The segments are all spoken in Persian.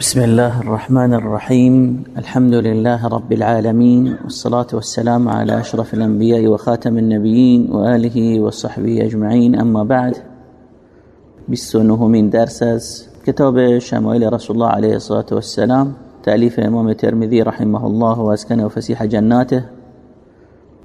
بسم الله الرحمن الرحيم. الحمد لله رب العالمين والصلاة والسلام على أشرف الأنبياء وخاتم النبيين وآله وصحبه أجمعين. أما بعد بالسنه من درس كتاب شمائل رسول الله عليه الصلاة والسلام تأليف إمام الترمذي رحمه الله وأسكنه فسيح جناته.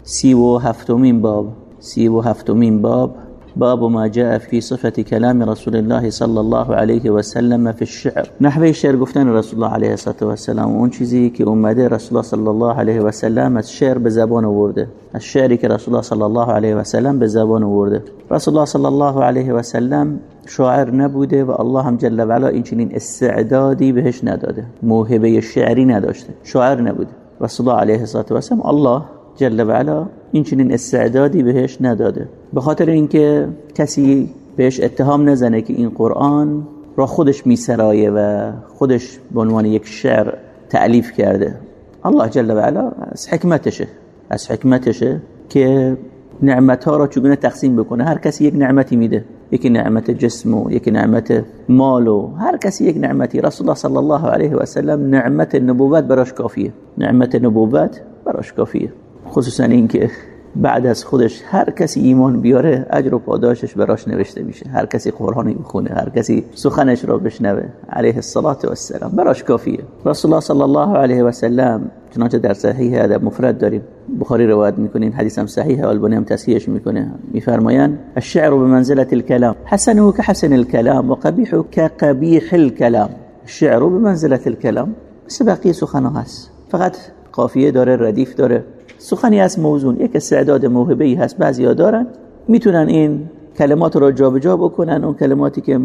سيو هفتمين باب سيو هفتمين باب. باب ما جاء في صفة كلام رسول الله صلى الله عليه وسلم في الشعر. نحوه شعر گفتن رسول الله عليه الصلاة والسلام. اون چیزی که اومده رسول الله صلى الله عليه وسلم از شعر به زبان آورده. از شعری که رسول الله صلى الله عليه وسلم به زبان آورده. رسول الله صلى الله عليه وسلم شاعر نبوده و الله هم جل و علا این چنین استعدادی بهش نداده. موهبه شعری نداشته. شاعر نبوده. رسول الله عليه الصلاة والسلام الله جل و علا این چنین استعدادی بهش نداده. به خاطر اینکه کسی بهش اتهام نزنه که این قرآن را خودش میسرایه و خودش به عنوان یک شعر تعلیف کرده. الله جل و علا از حکمتشه. از حکمتشه که نعمت ها را چگونه تقسیم بکنه. هر کسی یک نعمتی میده. یکی نعمت جسم و یکی نعمت مال و هر کسی یک نعمتی. رسول الله صلی الله علیه و سلم نعمت نبوت براش کافیه. نعمت نبوت براش کافیه. خصوصا اینکه بعد از خودش هر کسی ایمان بیاره اجر و پاداشش براش نوشته میشه. هر کسی قرآنی بخونه هر کسی سخنش را بشنوه. علیه الصلاة و السلام براش کافیه. رسول الله صلی الله علیه و سلم چنانچه در صحیح ادب مفرد داریم. بخاری روایت می‌کنین حدیث هم صحیح البانی هم تصحیحش می‌کنه. میفرمایند الشعر بمنزله الكلام. حسنه كحسن الكلام وقبيحه كقبيح الكلام. الشعر بمنزله الكلام. مثل بقیه سخنها هست. فقط قافیه داره ردیف داره. سخنی از موزون. یک استعداد موهبه ای هست. بعضیا دارن. می‌تونن این کلمات را جابجا بکنن. اون کلماتی که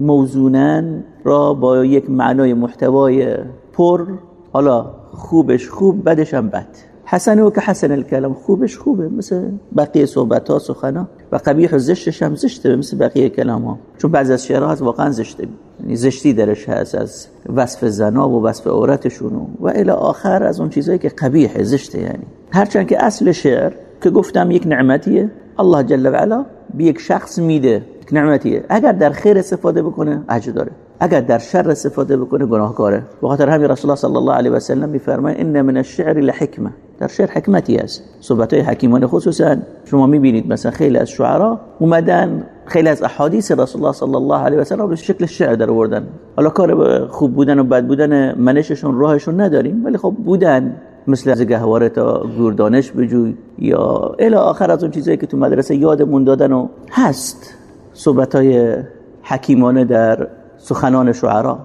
موزونن را با یک معنای محتوای پر حالا خوبش خوب بدش هم بد. حسن که حسن الکلام. خوبش خوبه. مثل بقیه صحبت ها سخنا و قبیح و زشتش هم زشته. مثل بقیه کلام ها چون بعضی از شعرها واقعا زشته. زشتی درش هست از وصف زنا و وصف عورتشون و الی آخر از اون چیزایی که قبیح زشته یعنی. هرچند که اصل شعر که گفتم یک نعمتیه الله جل و علا به یک شخص میده. یک نعمتیه. اگر در خیر استفاده بکنه اجر داره. اگر در شر استفاده بکنه گناهکاره. به خاطر همین رسول الله صلی الله علیه و سلم میفرماید ان من الشعر لحکمه در شعر حکمتی است صحبت های حکیمانه خصوصا شما می‌بینید مثلا خیلی از شعرا اومدن خیلی از احادیث رسول الله صلی الله علیه و سلم به شکل شعر در آوردن. حالا کار خوب بودن و بد بودن منششون راهشون نداریم ولی خب بودن. مثل از گهواره تا گوردانش بجوی یا الی آخر از اون چیزایی که تو مدرسه یادمون دادن و هست. صحبت های حکیمانه در سخنان شعرا.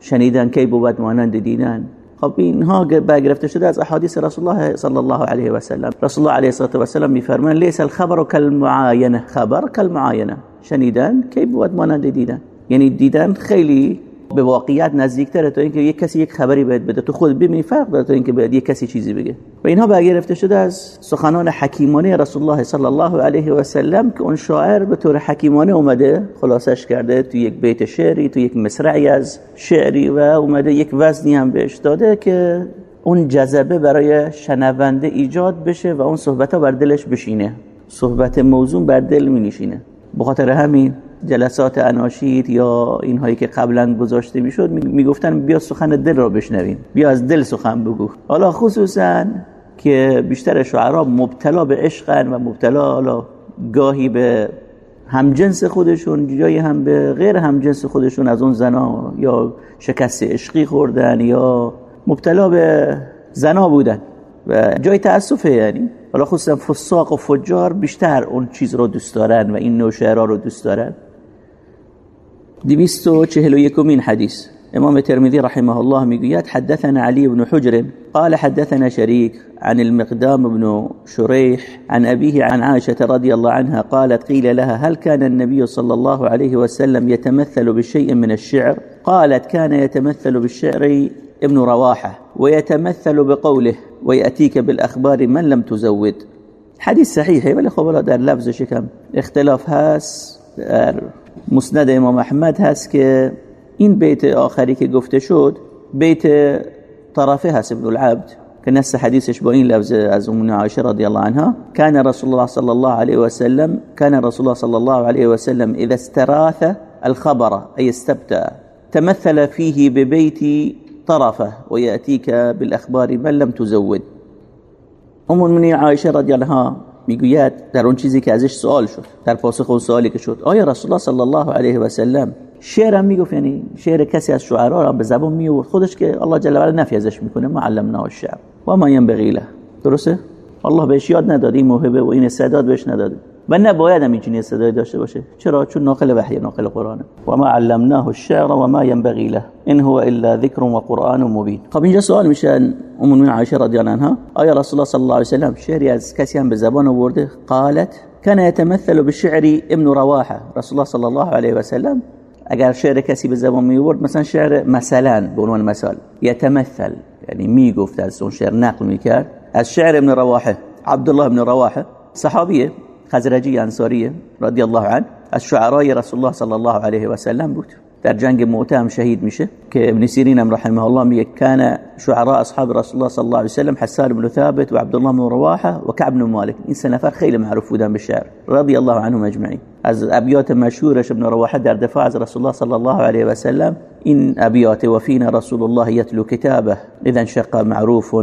شنیدن کی بود مانند دیدن. خب اینها برگرفته شده از احادیث رسول الله صلی الله علیه و سلم رسول الله علیه و سلم میفرمان لیس الخبر کالمعاینه. خبر کالمعاینه. شنیدن کی بود مانند دیدن. یعنی دیدن خیلی به واقعیت نزدیکتره تا اینکه یک کسی یک خبری بهت بده. تو خود ببینی فرق داره تا اینکه باید یک کسی چیزی بگه. و اینها برگرفته شده از سخنان حکیمانه رسول الله صلی الله علیه و سلم که اون شاعر به طور حکیمانه اومده خلاصش کرده تو یک بیت شعری تو یک مصرعی از شعری و اومده یک وزنی هم بهش داده که اون جذبه برای شنونده ایجاد بشه و اون صحبت ها بر دلش بشینه. صحبت موضوع بر دل می نشینه بخاطر همین جلسات اناشید یا اینهایی که قبلا گذاشته می‌شد می‌گفتن بیا سخن دل را بشنویم بیا از دل سخن بگو. حالا خصوصا که بیشتر شعرا مبتلا به عشقن و مبتلا حالا گاهی به همجنس خودشون جایی هم به غیر همجنس خودشون از اون زنا یا شکست عشقی خوردن یا مبتلا به زنا بودن. و جای تاسفه یعنی. حالا خصوصا فساق و فجار بیشتر اون چیز رو دوست دارن و این نوع شعرها رو دوست دارن. دویست و چهل و یکمین حدیث. امام ترمذي رحمه الله میگوید حدثنا علي بن حجر قال حدثنا شريك عن المقدام بن شريح عن أبيه عن عائشة رضي الله عنها قالت قيل لها هل كان النبي صلى الله عليه وسلم يتمثل بشيء من الشعر؟ قالت كان يتمثل بالشعر ابن رواحة ويتمثل بقوله ويأتيك بالأخبار من لم تزود. حديث صحيح ولی خب در لفظش کم اختلاف در مسند امام احمد هست که این بیت آخری که گفته شد بیت طرفه هست ابن العبد که نص حدیثش با این لفظ از ام عایشه رضی الله عنها كان رسول الله صلى الله عليه وسلم كان رسول الله صلى الله عليه وسلم اذا استراث الخبر اي استبتأ تمثل فيه ببيت طرفه ويأتيك بالأخبار من لم تزود. ام المؤمنین عایشه رضی الله عنها می‌گوید در اون چیزی که ازش سوال شد در پاسخ اون سوالی که شد آیا رسول الله صلی الله علیه و سلم شعر هم می‌گفت؟ یعنی شعر کسی از شعرا را به زبان میورد خودش که الله جل و علا نفی ازش می‌کنه معلمنا الشعر. و ما ينبغي له. درسته؟ الله بهش یاد نداد. این موهبه و این استعداد بهش نداده و نباید هم اینجوری استعدادی داشته باشه چرا چون ناقل وحی ناقل قرآنه و ما علمناه الشعر و ما ينبغي له. إن هو إلا ذکر و قرآن مبین خب اینجا سوال میشه أم المؤمنین عایشه رضی الله عنها. آیا رسول الله صلی الله علیه و سلم شعری از کسی هم به زبان آورده قالت كان يتمثل بالشعر ابن رواحة. رسول الله صلی الله علیه و سلم اگر شعر کسی به زبان می آورد مثلا شعر مثلا به عنوان مثال یتمثل یعنی میگفت از اون شعر نقل میکرد از شعر ابن رواحة عبدالله ابن رواحة صحابیه خزرجی انصاریه رضی الله عنه از شعرای رسول الله صلی الله علیه و سلم بود در جنگ موته هم شهید میشه که ابن سیرین هم رحمه الله میگه کان شعراء اصحاب رسول الله صلی الله علیه و سلم حسان بن ثابت و عبد الله بن رواحه و كعب بن مالک این سه نفر خیلی معروف بودن به شعر رضی الله عنهم اجمعین از ابیات مشهورش ابن رواحه در دفاع از رسول الله صلی الله علیه و سلم این ابیات و فینا رسول الله یتلو کتابه اذا انشق معروف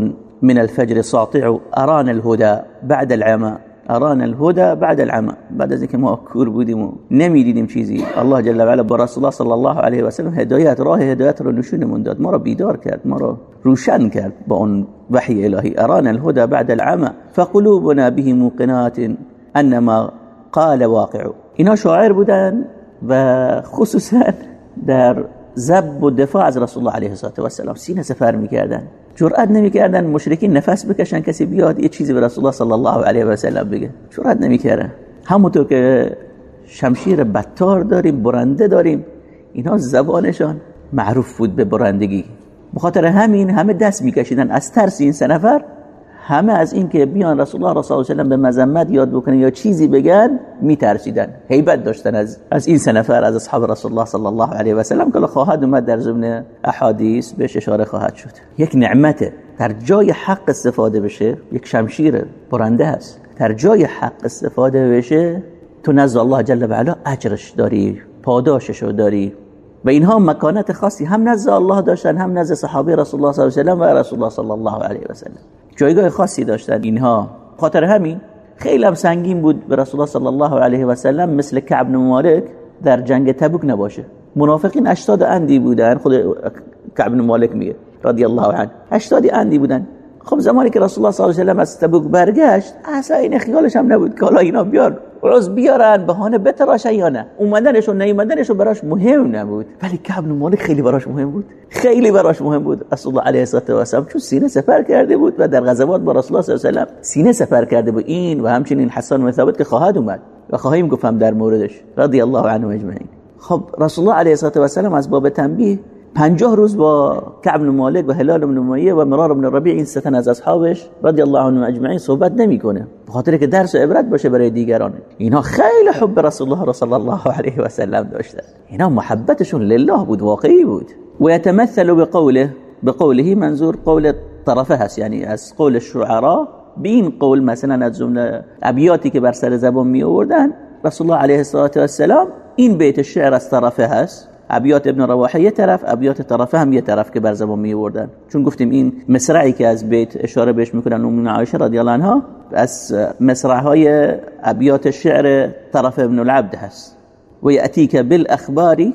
من الفجر ساطع ارانا الهدى بعد العمى اران الهدى بعد العمى. بعد از ما کور بودیم و نمی‌دیدیم چیزی الله جل و علا رسول الله صلی الله علیه و سلم راه هدایت رو نشونمون داد. ما رو بیدار کرد ما رو روشن کرد با اون وحی الهی. اران الهدى بعد العمى فقلوبنا به موقنات انما قال واقع. اینا شاعر بودن و خصوصا در زب و دفاع از رسول الله علیه و سلم سینه سفر می‌کردن. جرأت نمی‌کردن مشرکین نفس بکشن کسی بیاد یه چیزی به رسول الله صلی الله علیه و سلم بگه. جرأت نمی‌کردن. همونطور که شمشیر بتار داریم برنده داریم اینا زبانشان معروف بود به برندگی. بخاطر همین همه دست میکشیدن. از ترس این سه نفر همه از این که بیان رسول الله صلی الله علیه و به مذمت یاد بکنن یا چیزی بگن میترسیدن. هیبت داشتن از از این سه نفر از اصحاب رسول الله صلی الله علیه و سلم که خواهد اومد در ضمن احادیث بهش اشاره خواهد شد. یک نعمت در جای حق استفاده بشه یک شمشیر برنده است. در جای حق استفاده بشه تو نزد الله جل و علا اجرش داری پاداشش داری. و اینها مکانت خاصی هم نزد الله داشتن هم نزد صحابه رسول الله صلی الله علیه و سلم و رسول الله صلی الله علیه و سلم. جایگاه خاصی داشتن اینها. خاطر همین خیلی هم سنگین بود به رسول الله صلی الله علیه و سلم مثل کعب بن مالک در جنگ تبوک نباشه. منافقین 80 اندی بودن خود کعب بن مالک میگه رضی الله عنه. 80 اندی بودن. خب زمانی که رسول الله صلی الله علیه و از تبوک برگشت اصلا این خیالش هم نبود که حالا اینا بیار روز بیارن بهانه بتراشن یا نه؟ اومدنشون نیومدنشون براش مهم نبود. ولی کعب مالک خیلی براش مهم بود. خیلی براش مهم بود. رسول الله علیه و سلم چون سینه سفر کرده بود و در غزوات با رسول الله صلی الله علیه و سینه سفر کرده بود. این و همچنین حسن بن ثابت که خواهد اومد. و خواهیم گفتم در موردش. رضی الله عنه اجمعین. خب رسول الله علیه و سلم از باب تنبیه پنجاه روز با کعب بن مالک و هلال بن امیه و مرار بن ربیع این ستن از اصحابش رضی الله عنهم اجمعین صحبت نمی‌کنه. به خاطر که درس و عبرت باشه برای دیگران. اینا خیلی حب رسول الله صلی الله علیه و سلم داشتن. اینا محبتشون لله بود واقعی بود. و یتمثل بقوله بقوله منظور قول طرفه هست یعنی از قول الشعراء به این قول مثلا از جمله ابیاتی که بر سر زبان می آوردن رسول الله علیه و سلام این بیت شعر از طرفه هست. ابیات ابن رواحة یه طرف ابیات طرفه هم یه طرف که بر زبان می آوردن چون گفتیم این مصرعی که از بیت اشاره بهش میکنن ام عایشه رضی الله عنها از مصرعهای ابیات شعر طرف ابن العبد هست. و یاتیک بالأخبار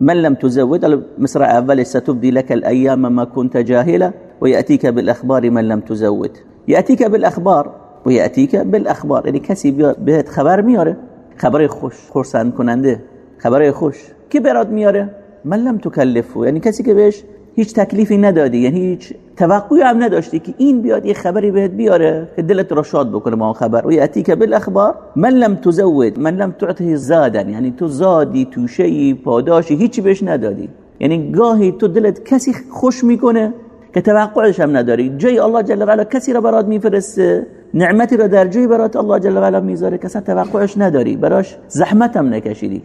من لم تزود مصرع أول ستبدي لك الأيام ما كنت جاهلا. ويأتيك بالأخبار من لم تزود. يأتيك بالأخبار ويأتيك بالأخبار. یعنی کسی بهت خبر میاره خبر خوش خرسند کننده خبر خوش. کی برات میاره؟ من لم تکلفو یعنی کسی که بهش هیچ تکلیفی ندادی یعنی هیچ توقعی هم نداشتی که این بیاد یه خبری بهت بیاره که دلت رو شاد بکنه اون خبر. و یاتی که بالاخبار من لم تزود من لم تعطه زادن یعنی تو زادی توشه پاداشی هیچی بهش ندادی. یعنی گاهی تو دلت کسی خوش می‌کنه که توقعش هم نداری. جای الله جل و علا کسی را برات میفرسته نعمتی را در جای برات الله جل و علا می‌ذاره که توقعش نداری. براش زحمت هم نکشیدی.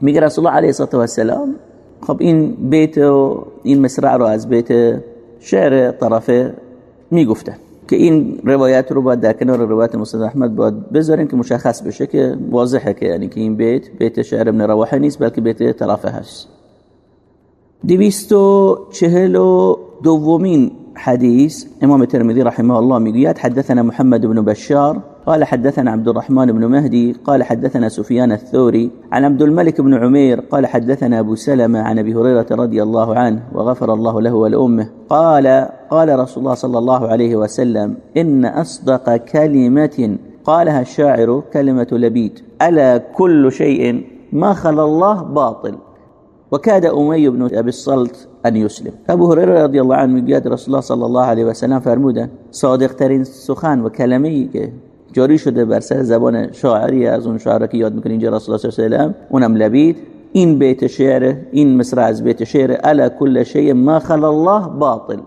میگه رسول الله علیه و سلام خب این بیت و این مصرع رو از بیت شعر طرفه می‌گفته که این روایت رو باید در کنار روایت مسند احمد باید که مشخص بشه که واضحه که یعنی که این بیت بیت شعر ابن رواحه نیست بلکه بیت طرفه هست. دویستو چهل و دومین حديث إمام الترمذي رحمه الله ميقيات حدثنا محمد بن بشار قال حدثنا عبد الرحمن بن مهدي قال حدثنا سفيان الثوري عن عبد الملك بن عمير قال حدثنا أبو سلمة عن أبي هريرة رضي الله عنه وغفر الله له ولأمه قال قال رسول الله صلى الله عليه وسلم إن أصدق كلمة قالها الشاعر كلمة لبيد ألا كل شيء ما خلا الله باطل. وكاد أمي بن أبي الصلت أن يسلم. أبو هريرة رضي الله عنه میگوید رسول الله صلى الله عليه وسلم فرمودن صادق ترین سخن و کلمه‌ای که جاری شده بر سر زبان شاعری از اون شاعر که یاد می‌کنه اینجا رسول الله صلی الله علیه اونم لبید. این بیت شعر این مصرع از بیت شعر الا كل شيء ما خلا الله باطل.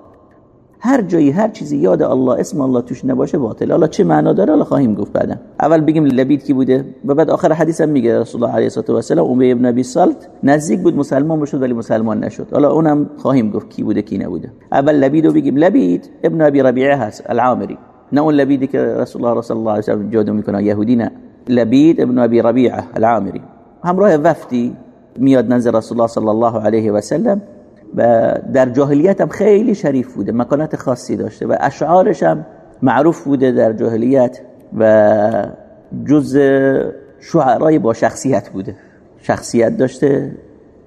هر جایی هر چیزی یاد الله اسم الله توش نباشه باطل. حالا چه معنا داره؟ حالا خواهیم گفت بعدا. اول بگیم لبید کی بوده و بعد آخر حدیث هم میگه رسول الله علیه و السلام امی ابن ابی سالت نزدیک بود مسلمان بشد ولی مسلمان نشد. حالا اونم خواهیم گفت کی بوده کی نبوده. اول لبید رو بگیم. لبید ابن ابی ربیعه هست العامری. نه اون لبیدی که رسول الله صلی الله علیه جادو می‌کنه یهودی نه لبید ابن ابی ربیعه العامری همراه وفدی میاد نزد رسول الله صلی الله علیه و سلم و در جاهلیت هم خیلی شریف بوده مکانت خاصی داشته و اشعارش هم معروف بوده در جاهلیت و جز شعرای با شخصیت بوده. شخصیت داشته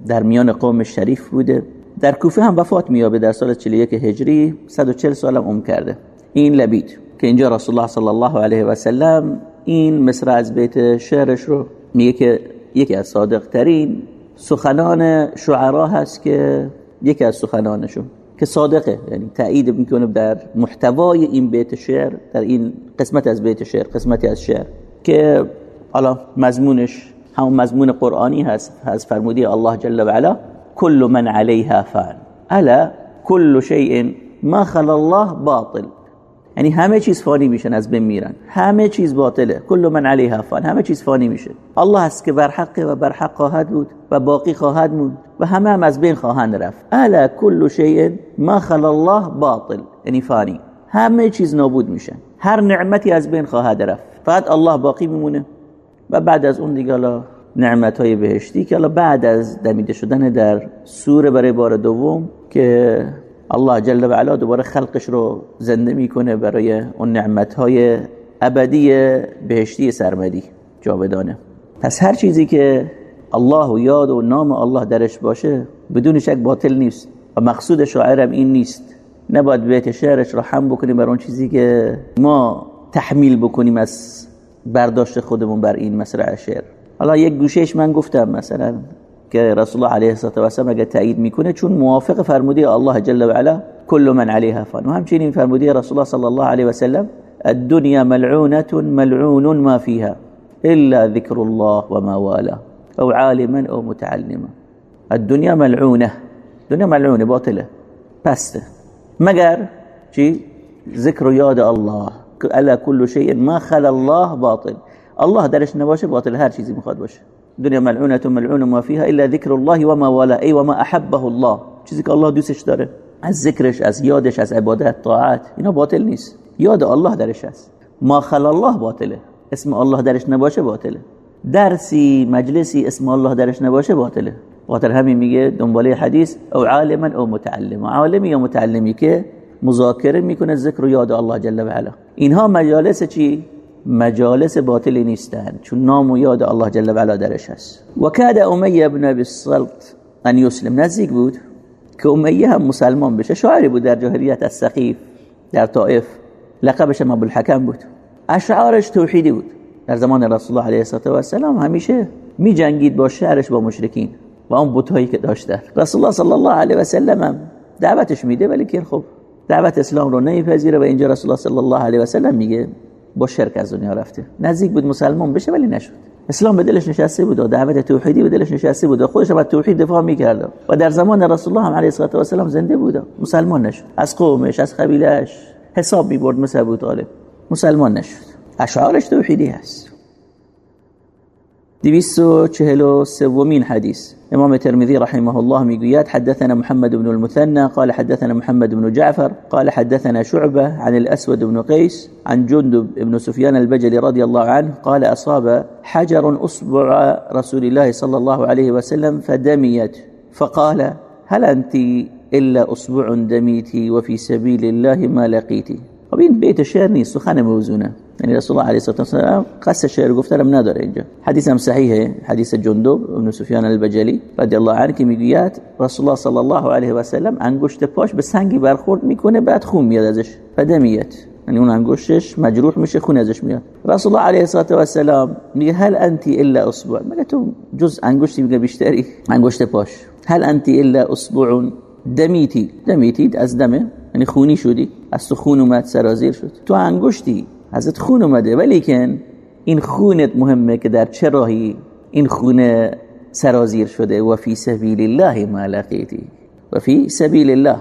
در میان قوم شریف بوده. در کوفه هم وفات میابه در سال 41 هجری 140 سال هم کرده. این لبید. که اینجا رسول الله صلی الله علیه و سلم این مصر از بیت شعرش رو میگه که یکی از صادق ترین سخنان شعرا هست که یکی از سخنانشون که صادقه یعنی تایید می‌کنه در محتوای این بیت شعر در این قسمت از بیت شعر قسمتی از شعر که حالا مضمونش همون مضمون قرآنی هست از فرمودی الله جل و علا كل من عليها فان الا كل شيء ما خلا الله باطل یعنی همه چیز فانی میشن از بین میرن. همه چیز باطله. کل من علیها فان. همه چیز فانی میشه. الله است که بر حق و بر حق خواهد بود و باقی خواهد موند و همه هم از بین خواهند رفت. الا کل شیء ما خلا الله باطل. یعنی فانی. همه چیز نابود میشن. هر نعمتی از بین خواهد رفت. فقط الله باقی میمونه. و بعد از اون دیگه نعمت های بهشتی که الله بعد از دمیده شدن در سوره برای بار دوم که الله جل و علا دوباره خلقش رو زنده می‌کنه برای اون نعمتهای ابدی بهشتی سرمدی جاودانه. پس هر چیزی که الله و یاد و نام الله درش باشه بدون شک باطل نیست و مقصود شاعرم این نیست. نباید بیت شعرش رو هم بکنیم بر اون چیزی که ما تحمیل بکنیم از برداشت خودمون بر این مسرع شعر. حالا یک گوشهش من گفتم مثلا که رسول الله علیه و سلم اگه تایید میکنه چون موافق فرمودی الله جل و علا كل من عليها فان. و همچنین فرمودی رسول الله صلی الله علیه و سلم الدنيا ملعونة ملعون ما فيها إلا ذكر الله وما والاه أو عالما أو متعلما. الدنيا ملعونة دنیا ملعونه باطله پسته. مگر چی؟ ذکر یاد الله. الا كل شيء ما خلا الله باطل. الله درش نباشه باطل هر چیزی میخواد باشه. دنیا ملعونه ملعون ما فيها الا ذكر الله وما والاه ای و ما احبه الله. چیزی که الله دوستش داره. از ذکرش از یادش از عبادت طاعت اینا باطل نیست. یاد الله درش هست. ما خلا الله باطله. اسم الله درش نباشه باطله. درسی مجلسی اسم الله درش نباشه باطله. خاطر همین میگه دنباله حدیث او عالما او متعلم. عالمی یا متعلمی که مذاکره می‌کنه ذکر و یاد الله جل و علا. اینها مجالس چی؟ مجالس باطلی نیستند چون نام و یاد الله جل و علا درش هست و کاد امیه ابن ابی الصلت ان یسلم. نزدیک بود که امیه هم مسلمان بشه. شاعری بود در جاهلیت از سقیف در طائف. لقبش هم ابو الحکم بود. اشعارش توحیدی بود. در زمان رسول الله علیه و السلام همیشه می جنگید با شعرش با مشرکین و اون بتایی که داشته رسول الله صلی الله علیه و سلم دعوتش میده ولی که خب دعوت اسلام رو نمیپذیره و اینجا رسول الله صلی الله علیه و سلم میگه با شرک از دنیا رفته. نزدیک بود مسلمان بشه ولی نشد. اسلام به دلش نشسته بود. و دعوت توحیدی به دلش نشسته بود. و خودش با توحید دفاع می‌کرد. و در زمان رسول الله هم علیه و السلام زنده بود. مسلمان نشد. از قومش از قبیلهش حساب می‌برد مثل ابو طالب. مسلمان نشد. اشعارش توحیدی هست. دویست و چهل و امام الترمذي رحمه الله ميقويات حدثنا محمد بن المثنى قال حدثنا محمد بن جعفر قال حدثنا شعبة عن الأسود بن قيس عن جندب بن سفيان البجلي رضي الله عنه قال أصاب حجر أصبع رسول الله صلى الله عليه وسلم فدميت. فقال هل أنت إلا أصبع دمیتی و فی سبیل الله ما لقیتی خب این بیت شعر سخن موزونه یعنی رسول الله علیه والسلام قصد شعر گفتنم نداره اینجا. حدیث هم صحیحه. حدیث جندب ابن سفیان البجلی رضی الله عنه که می‌گوید رسول الله صلی الله علیه و سلم انگشت پاش به سنگی برخورد می‌کنه بعد خون میاد ازش. فدمیت. یعنی اون انگشتش مجروح میشه خون ازش میاد. رسول الله علیه الصلاه و السلام میگه هل انت الا اصبع مگه تو جز انگشتی میگه بیشتری؟ انگشت پاش. هل انت الا اصبع دمیتی. دمیتی از دمه. یعنی خونی شدی. از تو خون اومد سرازیر شد. تو انگشتی ازت خون اومده. ولی کن این خونت مهمه که در چه راهی این خون سرازیر شده؟ و فی سبیل الله ما لقیتی. و فی سبیل الله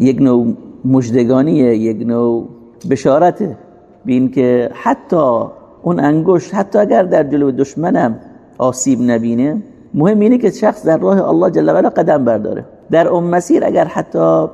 یک نوع مجدگانیه یک نوع بشارته. بین که حتی اون انگشت حتی اگر در جلو دشمنم آسیب نبینه مهم اینه که شخص در راه الله جل و قدم برداره. در اون مسیر اگر حتی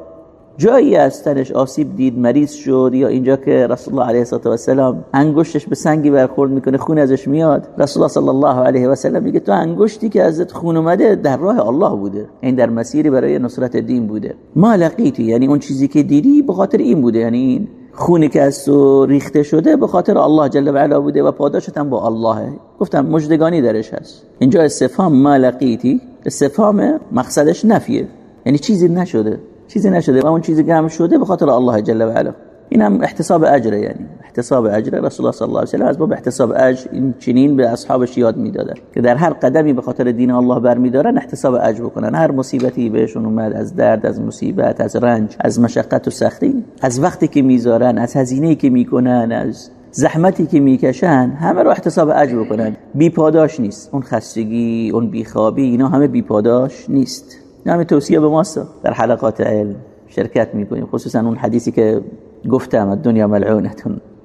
جایی از تنش آسیب دید مریض شد یا اینجا که رسول الله علیه و سلام انگشتش به سنگی برخورد می‌کنه خون ازش میاد. رسول الله صلی الله علیه و سلم میگه تو انگشتی که ازت خون اومده در راه الله بوده. این در مسیری برای نصرت دین بوده. ما لقیتی یعنی اون چیزی که دیدی به خاطر این بوده یعنی این خونی که از تو ریخته شده به خاطر الله جل و علا بوده و پاداشت هم با الله. گفتم مجدگانی درش هست. اینجا استفهام ما لقیتی استفهام مقصدش نفیه. یعنی چیزی نشده. چیزی نشده و اون چیزی که هم شده به خاطر الله جل و علا. این هم احتساب اجره یعنی. احتساب اجره رسول الله صلی الله علیه و سلم از باب احتساب اجر این چنین به اصحابش یاد می‌دادن که در هر قدمی به خاطر دین الله برمیدارن احتساب اجر بکنن. هر مصیبتی بهشون اومد از درد از مصیبت از رنج از مشقت و سختی از وقتی که می‌ذارن از هزینه‌ای که می‌کنن از زحمتی که می‌کشن همه رو احتساب اجر بکنن. بی پاداش نیست. اون خستگی اون بیخوابی اینا همه بی پاداش نیست. همه توصیه به ماست. در حلقات علم شرکت می‌کنیم خصوصا اون حدیثی که گفتم الدنيا ملعونه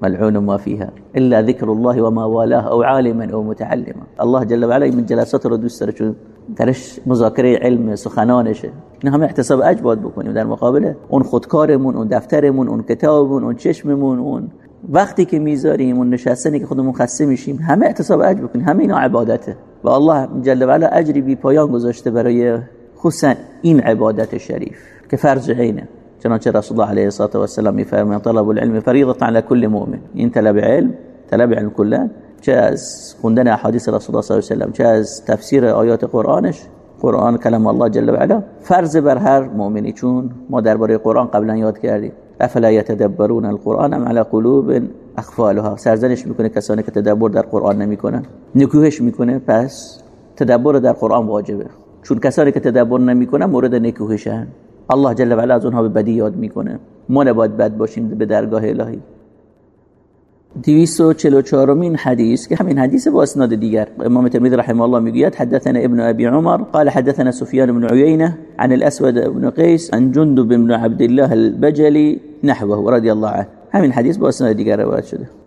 ملعون ما فيها الا ذكر الله وما والاه او عالما او متعلما. الله جل وعلا من جلسات رو دوست داره چون درش مذاکره علم سخنانشه این همه احتساب اجر بکنیم. در مقابل اون خودکارمون اون دفترمون اون کتابمون اون چشممون اون وقتی که می‌ذاریم اون نشستنی که خودمون خسته میشیم همه احتساب اجر بکنیم. همه اینا عبادته. و الله جل وعلا اجری بی پایان گذاشته برای خصوصا این عبادت شریف که فرض عینه. چنانچه رسول الله علیه الصلاه و السلام میفرمایند طلب العلم فریضه على كل مؤمن. این طلب علم طلب علم کلا چه از خوندن احادیث رسول الله صلی الله علیه و سلم چه از تفسیر آیات قرآنش قرآن کلام الله جل و علا. فرض بر هر مؤمنی چون ما درباره قرآن قبلا یاد کردیم. افلا يتدبرون القرآن ام على قلوب اخفالها سرزنش می‌کنه کسانی که تدبر در قرآن نمی‌کنن. نکوهش می‌کنه پس تدبر در قرآن واجبه. چون کسانی که تدبر نمی‌کنن مورد نکوهشن. الله جل و علا از اونها به بدی یاد می‌کنه. ما نباید بد باشیم به درگاه الهی. 244 مين حديث همين حديث باسناد ديگر امام الترمذي رحمه الله می‌گوید حدثنا ابن ابي عمر قال حدثنا سفيان بن عيينة عن الاسود بن قيس عن جندب بن عبد الله البجلي نحوه رضي الله عنه. همين حديث باسناد ديگر روایت شده.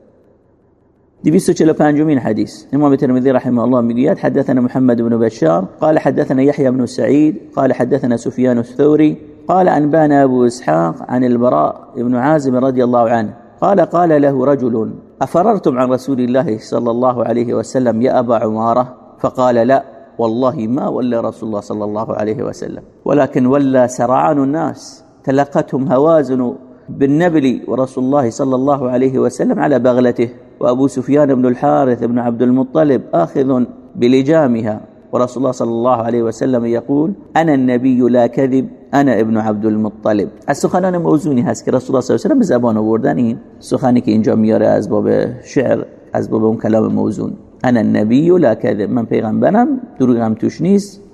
245 من حديث. إمام الترمذي رحمه الله مقياد حدثنا محمد بن بشار قال حدثنا يحيى بن سعيد قال حدثنا سفيان الثوري قال أنبانا أبو إسحاق عن البراء بن عازم رضي الله عنه قال قال له رجل أفررتم عن رسول الله صلى الله عليه وسلم يا أبا عمارة؟ فقال لا والله ما ولى رسول الله صلى الله عليه وسلم ولكن ولى سرعان الناس تلقتهم هوازن بالنبل ورسول الله صلى الله عليه وسلم على بغلته. وأبو سفيان بن الحارث بن عبد المطلب آخذ بلجامها. ورسول الله صلى الله عليه وسلم يقول أنا النبي لا كذب أنا ابن عبد المطلب. السخنان موزوني هست که رسول الله صلى الله عليه وسلم به زبان آوردن این سخنی که اینجا شعر از کلام موزون. أنا النبي لا كذب. من پیغمبرم دروغم توش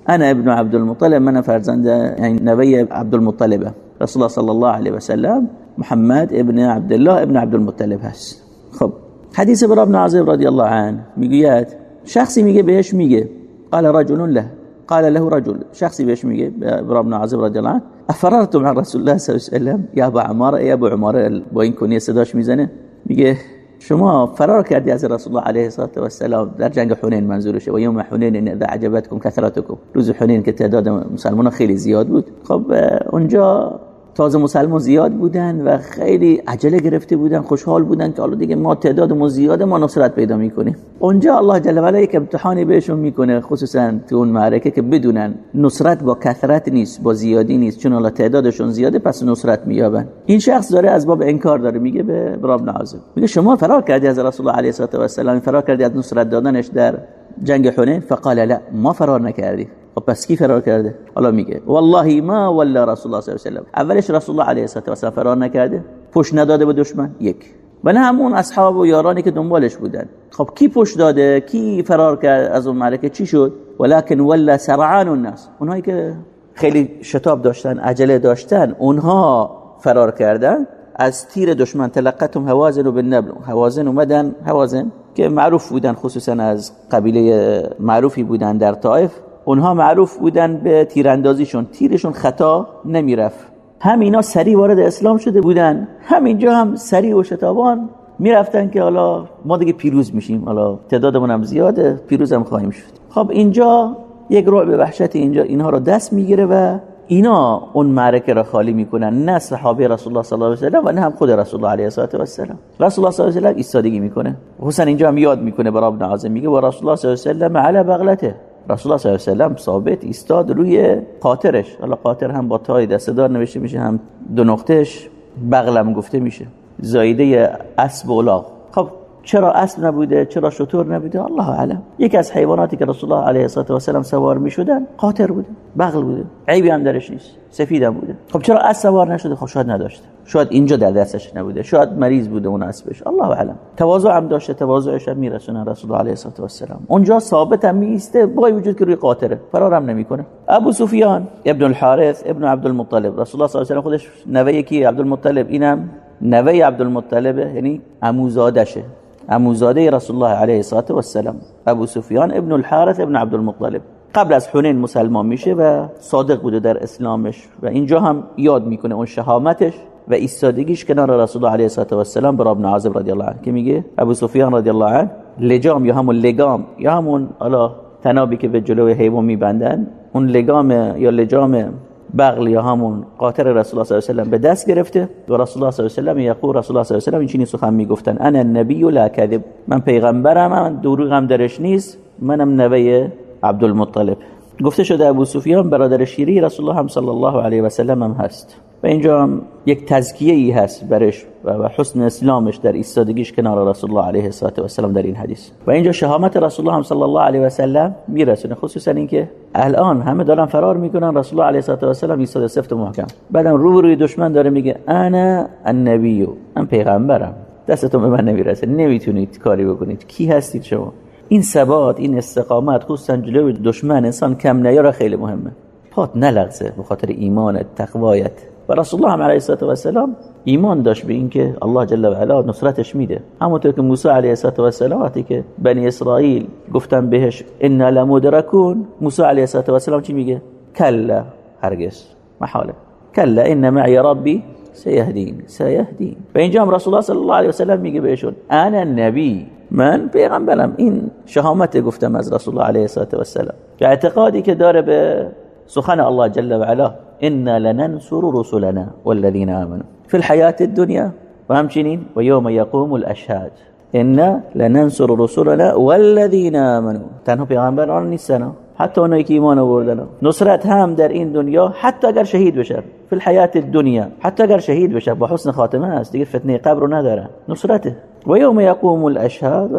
أنا ابن عبد المطلب. من فرزند نبي عبد المطلب. رسول الله صلى الله عليه وسلم محمد ابن عبد الله ابن عبد المطلب هست. خب. حدیث برا ابن رضی الله عنه می‌گوید شخصی میگه بهش میگه. قال رجل له. قال له رجل. شخصی بهش میگه برا ابن عزیب رضی الله عنه. افررتم عن رسول الله صلی الله علیه و یا ابو عمار یا ابو عمار با این کنیه صداش می‌زنه. میگه شما فرار کردی از رسول الله علیه و السلام در جنگ حنین منظورشه. و یوم حنین اذا عجبتكم كثرتكم روز حنین که تعداد مسلمان خیلی زیاد بود. خب اونجا تازه مسلمان زیاد بودن و خیلی عجله گرفته بودن خوشحال بودن که حالا دیگه ما تعدادمون زیاده ما نصرت پیدا می‌کنیم. اونجا الله جل و علا یک امتحانی بهشون می‌کنه خصوصا تو اون معرکه که بدونن نصرت با کثرت نیست با زیادی نیست چون الله تعدادشون زیاده پس نصرت مییابن. این شخص داره از باب انکار داره میگه به براب نعازم میگه شما فرار کردی از رسول الله علیه و السلام فرار کردی از نصرت دادنش در جنگ حنین فقال لا ما فرار نکردی. خب پس کی فرار کرده؟ حالا میگه. والله ما ولا رسول الله صلی الله علیه و اولش رسول الله علیه و سلم فرار نکرده. پشت نداده به دشمن؟ یک. و نه همون اصحاب و یارانی که دنبالش بودن. خب کی پشت داده؟ کی فرار کرد؟ از اون معرکه چی شد؟ ولکن ولا سرعان الناس. اونهایی که خیلی شتاب داشتن عجله داشتن اونها فرار کردن. از تیر دشمن تلقتهم هوازن و بالنبل هوازن اومدن. هوازن که معروف بودن خصوصا از قبیله معروفی بودن در طائف. اونها معروف بودن به تیراندازیشون. تیرشون خطا نمی‌رفت. همینا سری وارد اسلام شده بودن همینجا هم سری و شتابان می‌رفتن که حالا ما دیگه پیروز میشیم. حالا تعدادمون هم زیاده پیروز هم خواهیم شد. خب اینجا یک رعب وحشت اینجا اینها رو دست می‌گیره و اینا اون معرکه را خالی می‌کنن نه صحابه رسول الله صلی الله علیه و و نه هم خود رسول الله علیه و السلام رسول الله صلی الله علیه و ایستادگی می‌کنه. حسین اینجا هم یاد می‌کنه برای ابن عازم میگه و رسول الله صلی الله علیه و علی بغلته رسول الله صلی الله علیه و ثابت ایستاد روی قاطرش حالا قاطر هم با تای دستدار نوشته میشه هم دو نقطهش بغلم گفته میشه. زایده اسب و خب چرا اسب نبوده چرا شطور نبوده؟ الله اعلم. یکی از حیواناتی که رسول الله علیه و سلم سوار می‌شدن قاطر بوده بغل بوده عیبی هم درش نیست سفید هم بوده. خب چرا اسب سوار نشده؟ خب شاید نداشته. شاید اینجا در دستش نبوده شاید مریض بوده اون اسبش الله اعلم. تواضع هم داشته تواضعش هم میرسونه رسول الله علیه و سلم اونجا ثابت هم میسته با وجود که روی قاطره. فرار هم نمی‌کنه. ابو سفیان ابن الحارث ابن عبد المطلب رسول الله صلی الله علیه و خودش نوه کی عبد المطلب اینم نوه عبد المطلب یعنی عموزادشه. عموزاده رسول الله علیه الصلاه و السلام ابو سفیان ابن الحارث ابن عبد المطلب قبل از حنین مسلمان میشه و صادق بوده در اسلامش و اینجا هم یاد می‌کنه اون شهامتش و ایستادگیش کنار رسول الله علیه و السلام بر ابن عازب رضی الله عنه. که میگه ابو سفیان رضی الله عنه لجام یا همون لگام یا همون الا تنابی که به جلوی حیوان میبندن اون لگام یا لجام بغل یا همون قاطر رسول الله صلی الله علیه و به دست گرفته و رسول الله صلی الله علیه و یقول رسول الله صلی الله علیه و این چنین سخن می‌گفتن. انا النبی لا کذب. من پیغمبرم من دروغم درش نیست. منم نوه عبدالمطلب. گفته شده ابو سفیان برادر شیری رسول الله هم صلی الله علیه و سلم هم هست. و اینجا هم یک تزکیه ای هست برش و حسن اسلامش در ایستادگیش کنار رسول الله علیه و سلم در این حدیث. و اینجا شهامت رسول الله صلی الله علیه و سلم میرسونه خصوصا اینکه الان همه دارن فرار می‌کنن رسول الله علیه و سلم ایستاده سفت و محکم. بعدم رو روی دشمن داره میگه انا النبی من پیغمبرم. دستتون به من نمی‌رسه نمی‌تونید کاری بکنید. کی هستید شما؟ این ثبات این استقامت خصوصا جلوی دشمن انسان کم نیاره خیلی مهمه. پات نلغزه به خاطر ایمانت تقوایت و رسول الله علیه و سلام ایمان داشت به اینکه الله جل و علا نصرتش میده. همونطور که موسی علیه و سلام وقتی که بنی اسرائیل گفتن بهش ان لمدرکون موسی علیه و سلام چی میگه؟ کلا هرگز. محاله. کلا ان معی ربی سیهدین سیهدین و اینجا هم رسول الله صلی الله علیه و سلم میگه بهشون انا نبی من پیغمبرم این شهامت گفتم از رسول الله علیه و سلم که اعتقادی که داره به سخن الله جل و علا. إنا لننصر رسلنا والذين آمنوا. في الحياة الدنيا وهمشنين ويوم يقوم الأشهاد. إنا لننصر رسلنا والذين آمنوا. تنها پیغمبران نیستن حتی اونایی که ایمان آوردن. نصرت هم در این دنیا حتی اگر شهید بشه. فی الحیات الدنیا حتی اگر شهید بشه با حسن خاتمه دیگه فتنه قبر نداره. نصرته. و یوم یقوم الاشهاد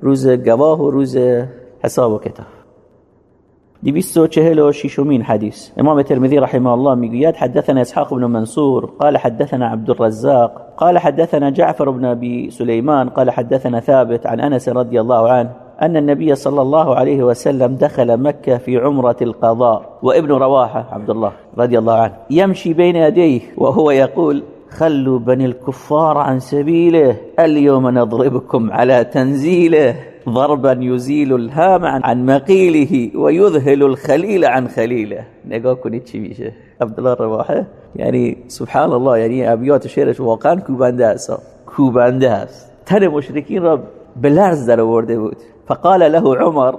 روز گواه و روز حساب و کتاب. دویست و چهل و شیشمین حديث امام الترمذي رحمه الله میگوید حدثنا اسحاق بن منصور قال حدثنا عبد الرزاق قال حدثنا جعفر بن ابي سليمان قال حدثنا ثابت عن انس رضي الله عنه أن النبي صلى الله عليه وسلم دخل مكة في عمرة القضاء. وابن رواحة عبد الله رضي الله عنه. يمشي بين يديه وهو يقول خلوا بني الكفار عن سبيله اليوم نضربكم على تنزيله. ضربا يزيل الهام عن مقيله ويذهل الخليل عن خليله. نگاه کنید چی میشه عبدالله رواحه یعنی سبحان الله یعنی ابیات شعرش واقعا؟ کوبنده است کوبنده است تن مشرکین را به لرز در آورده بود. فقال له عمر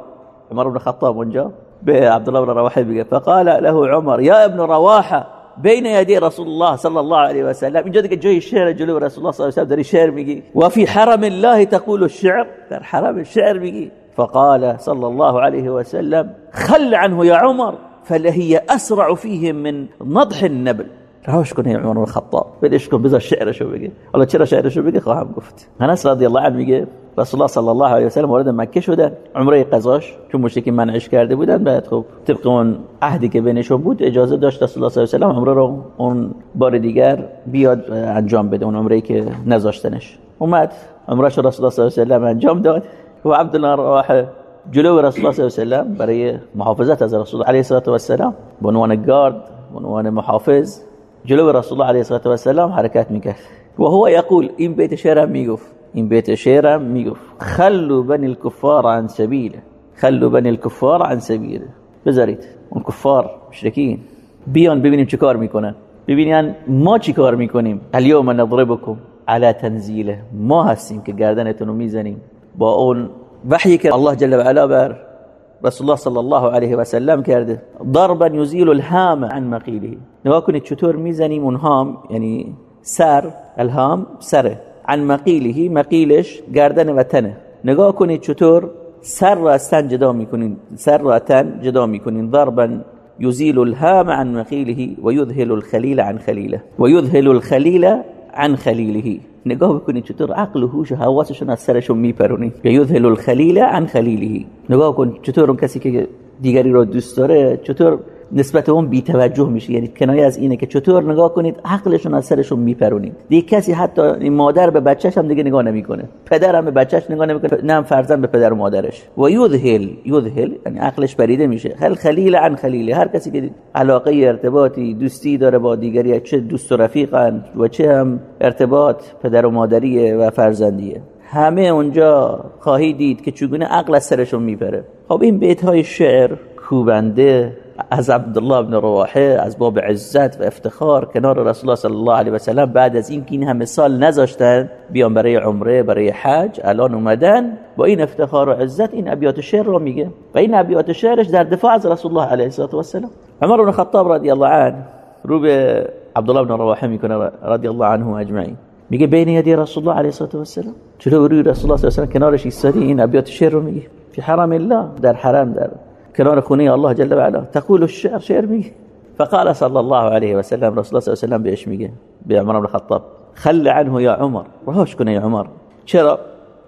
عمر بن خطاب اونجا به عبدالله بن رواحه بگه فقال له عمر يا ابن رواحة بین یدی رسول الله صلی الله علیه و سلم اینجا دیگه جای شعر جلو رسول الله صلی الله علیه و سلم داری شعر میگی و فی حرم الله تقول الشعر در حرم شعر میگی فقال صلى الله عليه وسلم خل عنه يا عمر فلهي أسرع فيه من نضح النبل. رهاش کن عمر الخطاب؟ بدش کن بذار شعرشو بگه حالا چرا شعرشو بگه خواهم گفت أنس رضی الله عنه میگه رسول الله صلی الله علیه و سلم وارد مکه شدن. عمره قضاش چون مشرکین منعش کرده بودن بعد خب طبق اون عهدی که بینشون بود اجازه داشت رسول الله صلی الله علیه و سلم عمره رو اون بار دیگر بیاد انجام بده اون عمره که نذاشتنش. اومد عمره رسول الله صلی الله علیه و سلم انجام داد. و عبدالله رواحه جلو رسول الله صلی الله علیه و سلم برای محافظت از رسول علیه و سلم به عنوان گارد به عنوان محافظ جلو رسول الله علیه و سلم حرکت می‌کرد. و هو یقول این بیت شعرم می‌گفت. این بیت شعرم میگفت خلو بنی الكفار عن سبیله خلو بنی الكفار عن سبیله بذارید اون کفار مشرکین بیان ببینیم چه کار میکنن ببینین ما چی کار میکنیم الیوم نضربکم على تنزیله ما هستیم که گردنتون رو میزنیم با اون وحی که الله جل و علا بر رسول الله صلی الله علیه و سلم کرده ضربا یزیل الهام عن مقیله نگاه کنید چطور میزنیم اون هام یعنی سر الهام سره. عن مقیله مقیلش گردن و تنه. نگاه کنید چطور سر را از تن جدا می‌کنین سر را تن جدا می‌کنین. ضربا يزيل الهام عن مقيله ويذهل الخليل عن خليله ويذهل الخليل عن خليله نگاه بکنید چطور عقل و هوش و حواسشون از سرشون میپرونید یذهل الخلیل عن خلیله. نگاه کن چطور اون کسی که دیگری رو دوست داره چطور نسبت اون بی توجه میشه. یعنی کنایه از اینه که چطور نگاه کنید عقلشون از سرشون میپرونید. دیگه کسی حتی مادر به بچهش هم دیگه نگاه نمی‌کنه. پدر هم به بچهش نگاه نمی‌کنه. نه هم فرزند به پدر و مادرش. و یذهل یذهل یعنی عقلش پریده میشه. خل خلیل عن خلیل هر کسی که علاقه ارتباطی دوستی داره با دیگری چه دوست و رفیقن و چه هم ارتباط پدر و مادریه و فرزندیه. همه اونجا خواهی دید که چگونه عقل از سرشون میپره. خب این بیت های شعر کوبنده از عبدالله بن رواحه از باب عزت و افتخار کنار رسول الله صلی الله علیه و سلم. بعد از اینکه این همه سال نذاشتن بیان برای عمره برای حج الان اومدن با این افتخار و عزت این ابیات شعر رو میگه. و این ابیات شعرش در دفاع از رسول الله علیه و سلم عمر بن خطاب رضی الله عنه رو به عبدالله بن رواحه می‌کنه رضی الله عنه اجمعین. میگه بین یدی رسول الله علیه و سلم چرا روی رسول الله صلی الله علیه و کنارش ایستادی؟ این ابیات شعر رو میگه. فی حرم الله در حرم در کنار خونه الله جل و علا تقول الشعر شعر میگه. فقال صلى الله عليه وسلم رسول الله صلى الله عليه وسلم میگه به عمر بن الخطاب خل عنه يا عمر. رهاش کنه يا عمر. چرا؟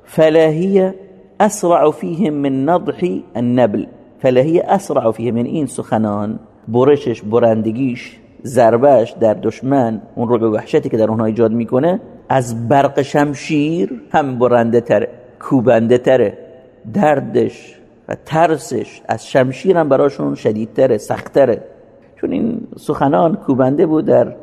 فلا اسرع فيهم من نضح النبل. فلا اسرع فيهم من این سخنان برشش برندگیش ضربش در دشمن اون رو به وحشتی که در اونها ایجاد می‌کنه از برق شمشیر هم برنده تره کوبنده تره دردش و ترسش از شمشیر هم براشون شدیدتره سختره چون این سخنان کوبنده بود در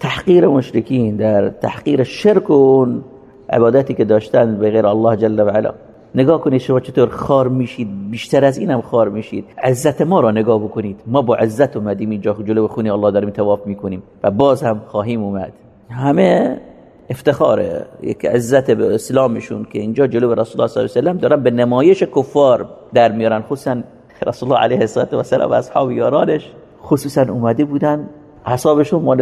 تحقیر مشرکین در تحقیر شرک و اون عبادتی که داشتن به غیر الله جل و علا. نگاه کنید شما چطور خار میشید بیشتر از اینم خار میشید. عزت ما را نگاه بکنید. ما با عزت اومدیم اینجا جلو خونه الله داریم تواف می‌کنیم و باز هم خواهیم اومد. همه افتخاره یک عزت به اسلامشون که اینجا جلو رسول الله صلی الله علیه و سلم دارن به نمایش کفار در میارن. خصوصا رسول الله علیه و سلم و اصحاب یارانش خصوصا اومده بودن. اصحابشون مال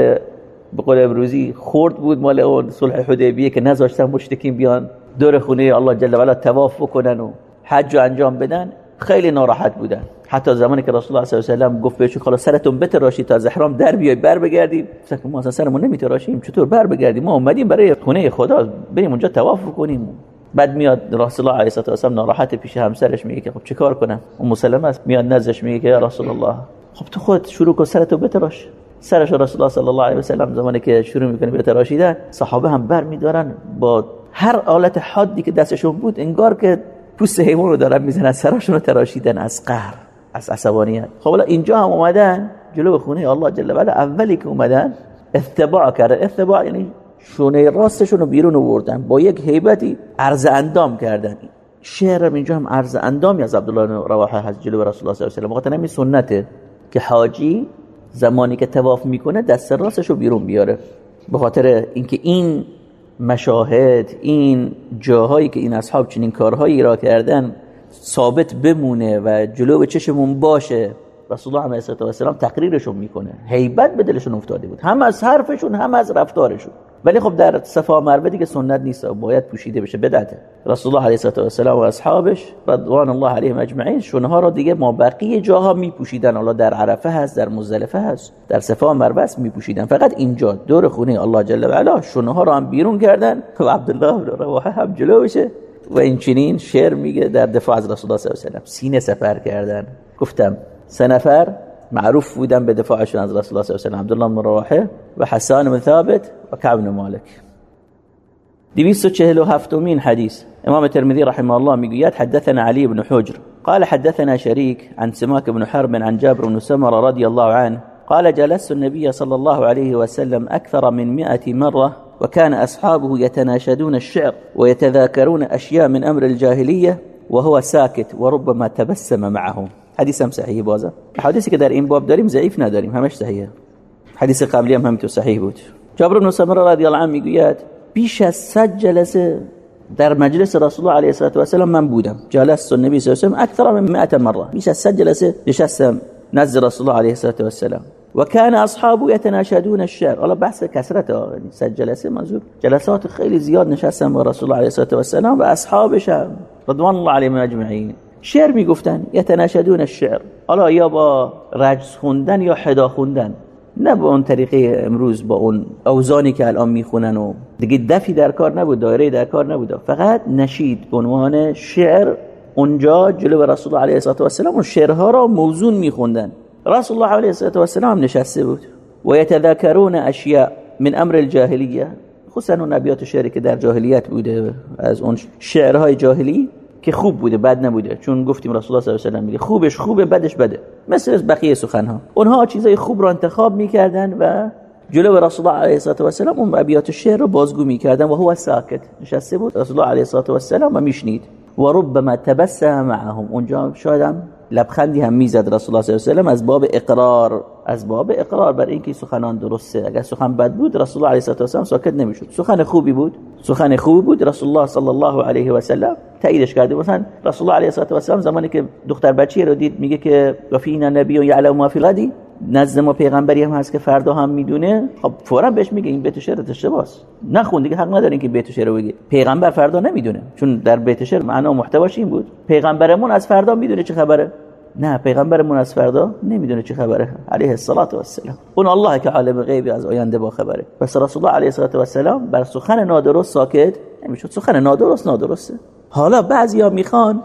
به قول امروزی خورد بود مال اون صلح حدیبیه که نذاشتن مشتکین بیان دور خونه الله جل و علا طواف بکنن و حج انجام بدن. خیلی ناراحت بودن. حتی زمانی که رسول الله صلی الله علیه و گفت بهشون خلاص سرتون بتراشید تا از احرام در بیای بر بگردیم. ما اصلا سرمون نمیتراشیم. چطور بر بگردیم؟ ما اومدیم برای خونه خدا. بریم اونجا طواف کنیم بعد میاد رسول الله علیه و سلم ناراحت پیش همسرش میگه خب چیکار کنم؟ اون مسلمه است. میاد نزدش میگه که یا رسول الله. خب تو خود شروع کن سرتو بتراش. سرش رسول الله صلی الله علیه و سلم زمانی که شروع می‌کنه به تراشیدن صحابه هم بر میدارن با هر آلت حادی که دستشون بود انگار که پوست حیوان رو دارن می‌زنن سراشون رو تراشیدن از قهر از عصبانیت خب حالا اینجا هم اومدن جلو خونه الله جل و اولی که اومدن اتباع کردن. اتباع یعنی شونه راستشون رو بیرون آوردن. با یک هیبتی عرض اندام کردن. شعر اینجا هم عرض اندامی از عبدالله رواحه از جلو رسول الله صلی الله علیه و سنته که حاجی زمانی که تواف می‌کنه دست راستش رو بیرون بیاره. به خاطر اینکه این مشاهد این جاهایی که این اصحاب چنین کارهایی را کردن ثابت بمونه و جلو چشمون باشه رسول الله علیه و سلام تقریرشون می‌کنه. هیبت به دلشون افتاده بود. هم از حرفشون هم از رفتارشون. ولی خب در صفا مروه دیگه سنت نیست. باید پوشیده بشه. بدعته رسول الله علیه و سلام و اصحابش رضوان الله علیهم اجمعین شونه ها رو دیگه ما بقیه جاها میپوشیدن. الله در عرفه هست در مزدلفه هست در صفا مروه است میپوشیدن. فقط اینجا دور خونه الله جل و علا شونه ها رو هم بیرون کردن و عبدالله بن رواحه هم جلو بشه و این چنین شعر میگه در دفاع از رسول الله صلی الله علیه و سلم. سینه سفر کردن. گفتم سه نفر معروف بودن به دفاعشون از رسول الله صلی الله علیه و عبدالله بن رواحه و حسان بن ثابت و کعب بن مالک 247 مين حديث. إمام الترمذي رحمه الله میگوید حدثنا علي بن حجر. قال حدثنا شريك عن سماك بن حرب عن جابر بن سمرة رضي الله عنه. قال جلست النبي صلى الله عليه وسلم أكثر من مئة مرة وكان أصحابه يتناشدون الشعر ويتذاكرون أشياء من أمر الجاهلية وهو ساكت وربما تبسم معهم. حدیث هم صحیح بازه. حدیثی که در این باب داریم ضعیف نداریم همش صحیحه حدیث قبلی هم همینطور صحیح بود. جابر بن سمره رضی الله عنه می‌گوید بیش از 100 جلسه در مجلس رسول الله علیه و سلم من بودم. جلست النبی صلی الله علیه و اکثر من 100 مره بیش از 100 جلسه نشستم نزد رسول الله علیه و سلم و كان اصحابه يتناشدون الشعر الله بحث کثرت یعنی 100 جلسه منظور. جلسات خیلی زیاد نشستم با رسول الله علیه و سلم و اصحابش رضوان الله علیهم اجمعین. شعر می‌گفتن یتناشدون الشعر. حالا یا با رجز خوندن یا حدا خوندن. نه با اون طریقه امروز با اون اوزانی که الان می‌خونن و دیگه دفی در کار نبود دایره در کار نبود. فقط نشید به عنوان شعر اونجا جلو رسول الله علیه و سلم اون شعرها را موزون میخوندن. رسول الله علیه و سلم نشسته بود. و یتذاکرون اشیاء من امر الجاهلیه. خصوصا اون نبیات شعری که در جاهلیت بوده از اون شعرهای جاهلی که خوب بوده بد نبوده. چون گفتیم رسول الله صلی الله علیه و سلم میگه خوبش خوبه بدش بده. مثل بقیه سخن ها اونها چیزای خوب رو انتخاب می‌کردن و جلو رسول الله علیه و سلم اون ابیات شعر رو بازگو می‌کردن و هو ساکت. نشسته بود رسول الله علیه و سلم و میشنید. و ربما تبسم معهم. اونجا شاید هم لبخندی هم می‌زد رسول الله صلی الله علیه و از باب اقرار از باب اقرار. بر اینکه سخنان درسته. اگر سخن بد بود رسول الله علیه و سلم ساکت نمی‌شد. سخن خوبی بود؟ سخن خوبی بود؟ رسول الله صلی الله علیه و سلم تاییدش کرده مثلا رسول الله علیه و سلم زمانی که دختر بچی رو دید میگه که وفینا نبی یعلم ما فی غدی نزد ما پیغمبری هم هست که فردا هم می‌دونه. خب فورا بهش میگه این بیت شعر اشتباس. نخون دیگه حق نداره که بیت شعر بگه. پیغمبر فردا نمی‌دونه. چون در بیت شعر معنا محتواش این بود. پیغمبرمون از فردا می‌دونه چه خبره. نه پیغمبرمون از فردا نمی‌دونه چه خبره. علیه الصلاة و السلام اون الله که عالم غیبی از آینده با خبره. پس رسول الله علیه الصلاة و السلام بر سخن نادرست ساکت. نمی‌شد سخن نادرست نادرسته. حالا بعضیا می‌خوان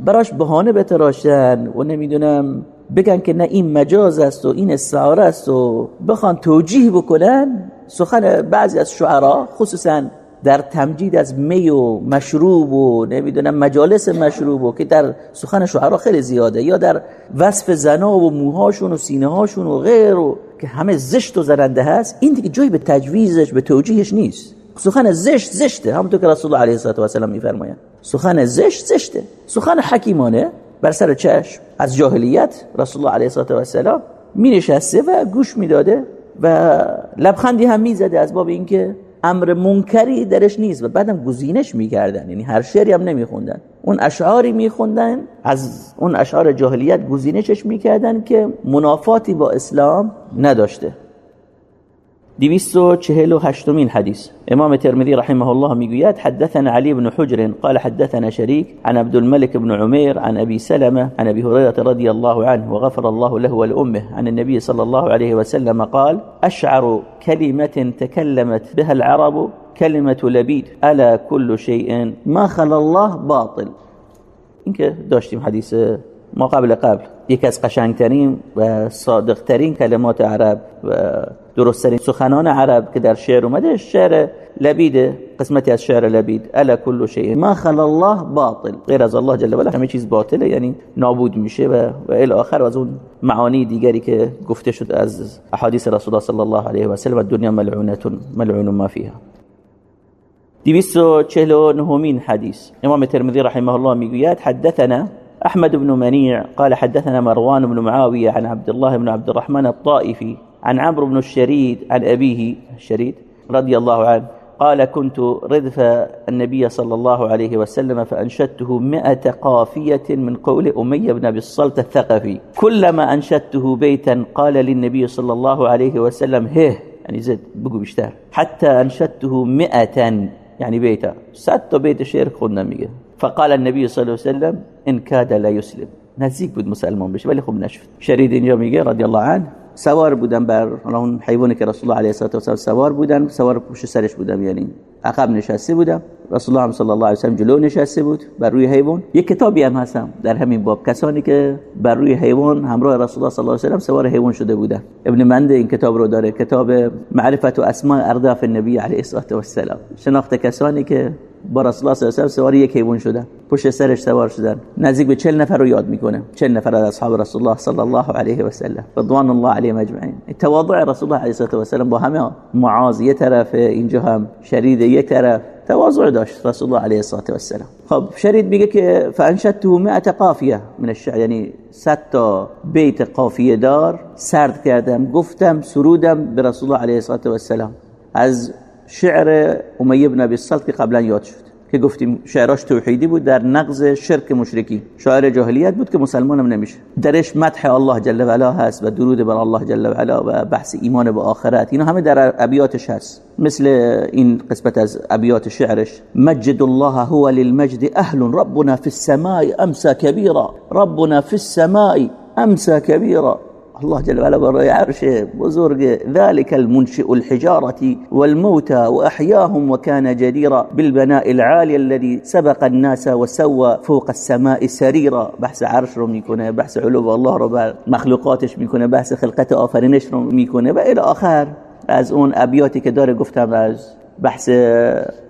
براش بهانه بتراشن و نمی‌دونم بگن که نه این مجاز است و این استعاره است و بخوان توجیه بکنن. سخن بعضی از شعرا خصوصا در تمجید از می و مشروب و نمی‌دونم مجالس مشروب و که در سخن شعرا خیلی زیاده یا در وصف زنا و موهاشون و سینه هاشون و غیر و که همه زشت و زرنده هست این دیگه جایی به تجویزش به توجیهش نیست. سخن زشت زشته. همونطور که رسول الله علیه و سلم میفرمایند. سخن زشت زشته. سخن حکیمانه بر سر چشم. از جاهلیت رسول الله علیه و سلم می نشسته و گوش می‌داده و لبخندی هم می‌زده از باب اینکه امر منکری درش نیست و بعدم گزینش می‌کردن. یعنی هر شعری هم نمیخوندن. اون اشعاری میخوندن از اون اشعار جاهلیت گزینشش می‌کردن که منافاتی با اسلام نداشته. دویست و چهل و هشتمین حدیث. امام ترمذي رحمه الله میگوید حدثنا علي بن حجر قال حدثنا شريك عن عبد الملك بن عمير عن أبي سلمة عن أبي هريرة رضي الله عنه وغفر الله له ولأمه عن النبي صلى الله عليه وسلم قال أشعر كلمة تكلمت بها العرب كلمة لبيد ألا كل شيء ما خلا الله باطل. اینکه داشتیم حدیث ما قبل قبل یکی از قشنگترین کلمات عرب درستترین سخنان عرب که در شعر اومده شعر لبید قسمتی از شعر لبید. الا كل شيء ما خلا الله باطل. غیر از الله جل و همه چیز باطله یعنی نابود میشه و و الی آخر از اون معانی دیگری که گفته شد از احادیث رسول الله صلی الله علیه و سلم دنیا ملعونه ملعون ما فيها 249 حديث امام الترمذي رحمه الله میگوید حدثنا أحمد بن منيع قال حدثنا مروان بن معاوية عن عبد الله بن عبد الرحمن الطائفي عن عمرو بن الشريد عن أبيه الشريد رضي الله عنه قال كنت ردف النبي صلى الله عليه وسلم فأنشدته مئة قافية من قول أمية بن أبي الصلت الثقفي. كلما أنشدته بيتا قال للنبي صلى الله عليه وسلم هه! يعني زد بقو بيشتهر. حتى أنشدته مئة يعني بيتا. ست بيت شعر خدنا میگه فقال النبي صلى الله عليه وسلم إن كاد لا يسلم. نزدیک بود مسلمان بشه ولی خوب نشد شرید اینجا میگه رضی الله عنه سوار بودن بر اون حیوانی که رسول الله علیه و سلم سوار بودن سوار پشت سرش بودم یعنی عقب نشسته بودم. رسول الله صلی الله علیه و سلم جلو نشسته بود بر روی حیوان. یک کتابی هم هستم در همین باب. کسانی که بر روی حیوان همراه رسول الله صلی الله علیه و سلم سوار حیوان شده بودن. ابن منده این کتاب رو داره کتاب معرفت و اسماء ارداف النبی علیه السلام شناخت کسانی که با رسول الله صلی الله علیه و سوار یک حیوان شدن. پشت سرش سوار شدن. نزدیک به 40 نفر رو یاد می‌کنه. 40 نفر از اصحاب رسول الله صلی الله علیه و سلم. رضوان الله علیهم اجمعین تواضع رسول الله علیه و سلم با همه معاذ یه طرف اینجا هم شرید یک طرف. تواضع داشت رسول الله علیه و سلم خب شرید میگه که فانشدته 100 قافیه من الشعر. یعنی 100 تا بیت قافیه دار. سرد کردم گفتم سرودم به رسول الله علیه و سلم از شعر امیه بن ابی الصلت که قبلا یاد شد که گفتیم شعراش توحیدی بود در نقض شرک مشرکی شاعر جاهلیت بود که مسلمان هم نمیشه. درش مدح الله جل و علا هست و درود بر الله جل و علا و بحث ایمان به آخرت. اینا همه در ابیاتش هست. مثل این قسمت از ابیات شعرش. مجد الله هو للمجد اهل ربنا في السماء امسى كبيرا ربنا في السماء امسى كبيرا الله جل وعلا برای عرش بزرگ ذلك المنشئ الحجارة والموتى وأحياهم وكان جديرا بالبناء العالي الذي سبق الناس وسوى فوق السماء سريرا. بحث عرش رو می‌کنه بحث علو الله رو مخلوقاتش می‌کنه بحث خلقت آفرینش رو می‌کنه و الى آخر. از اون ابیاتی که داره گفتم از بحث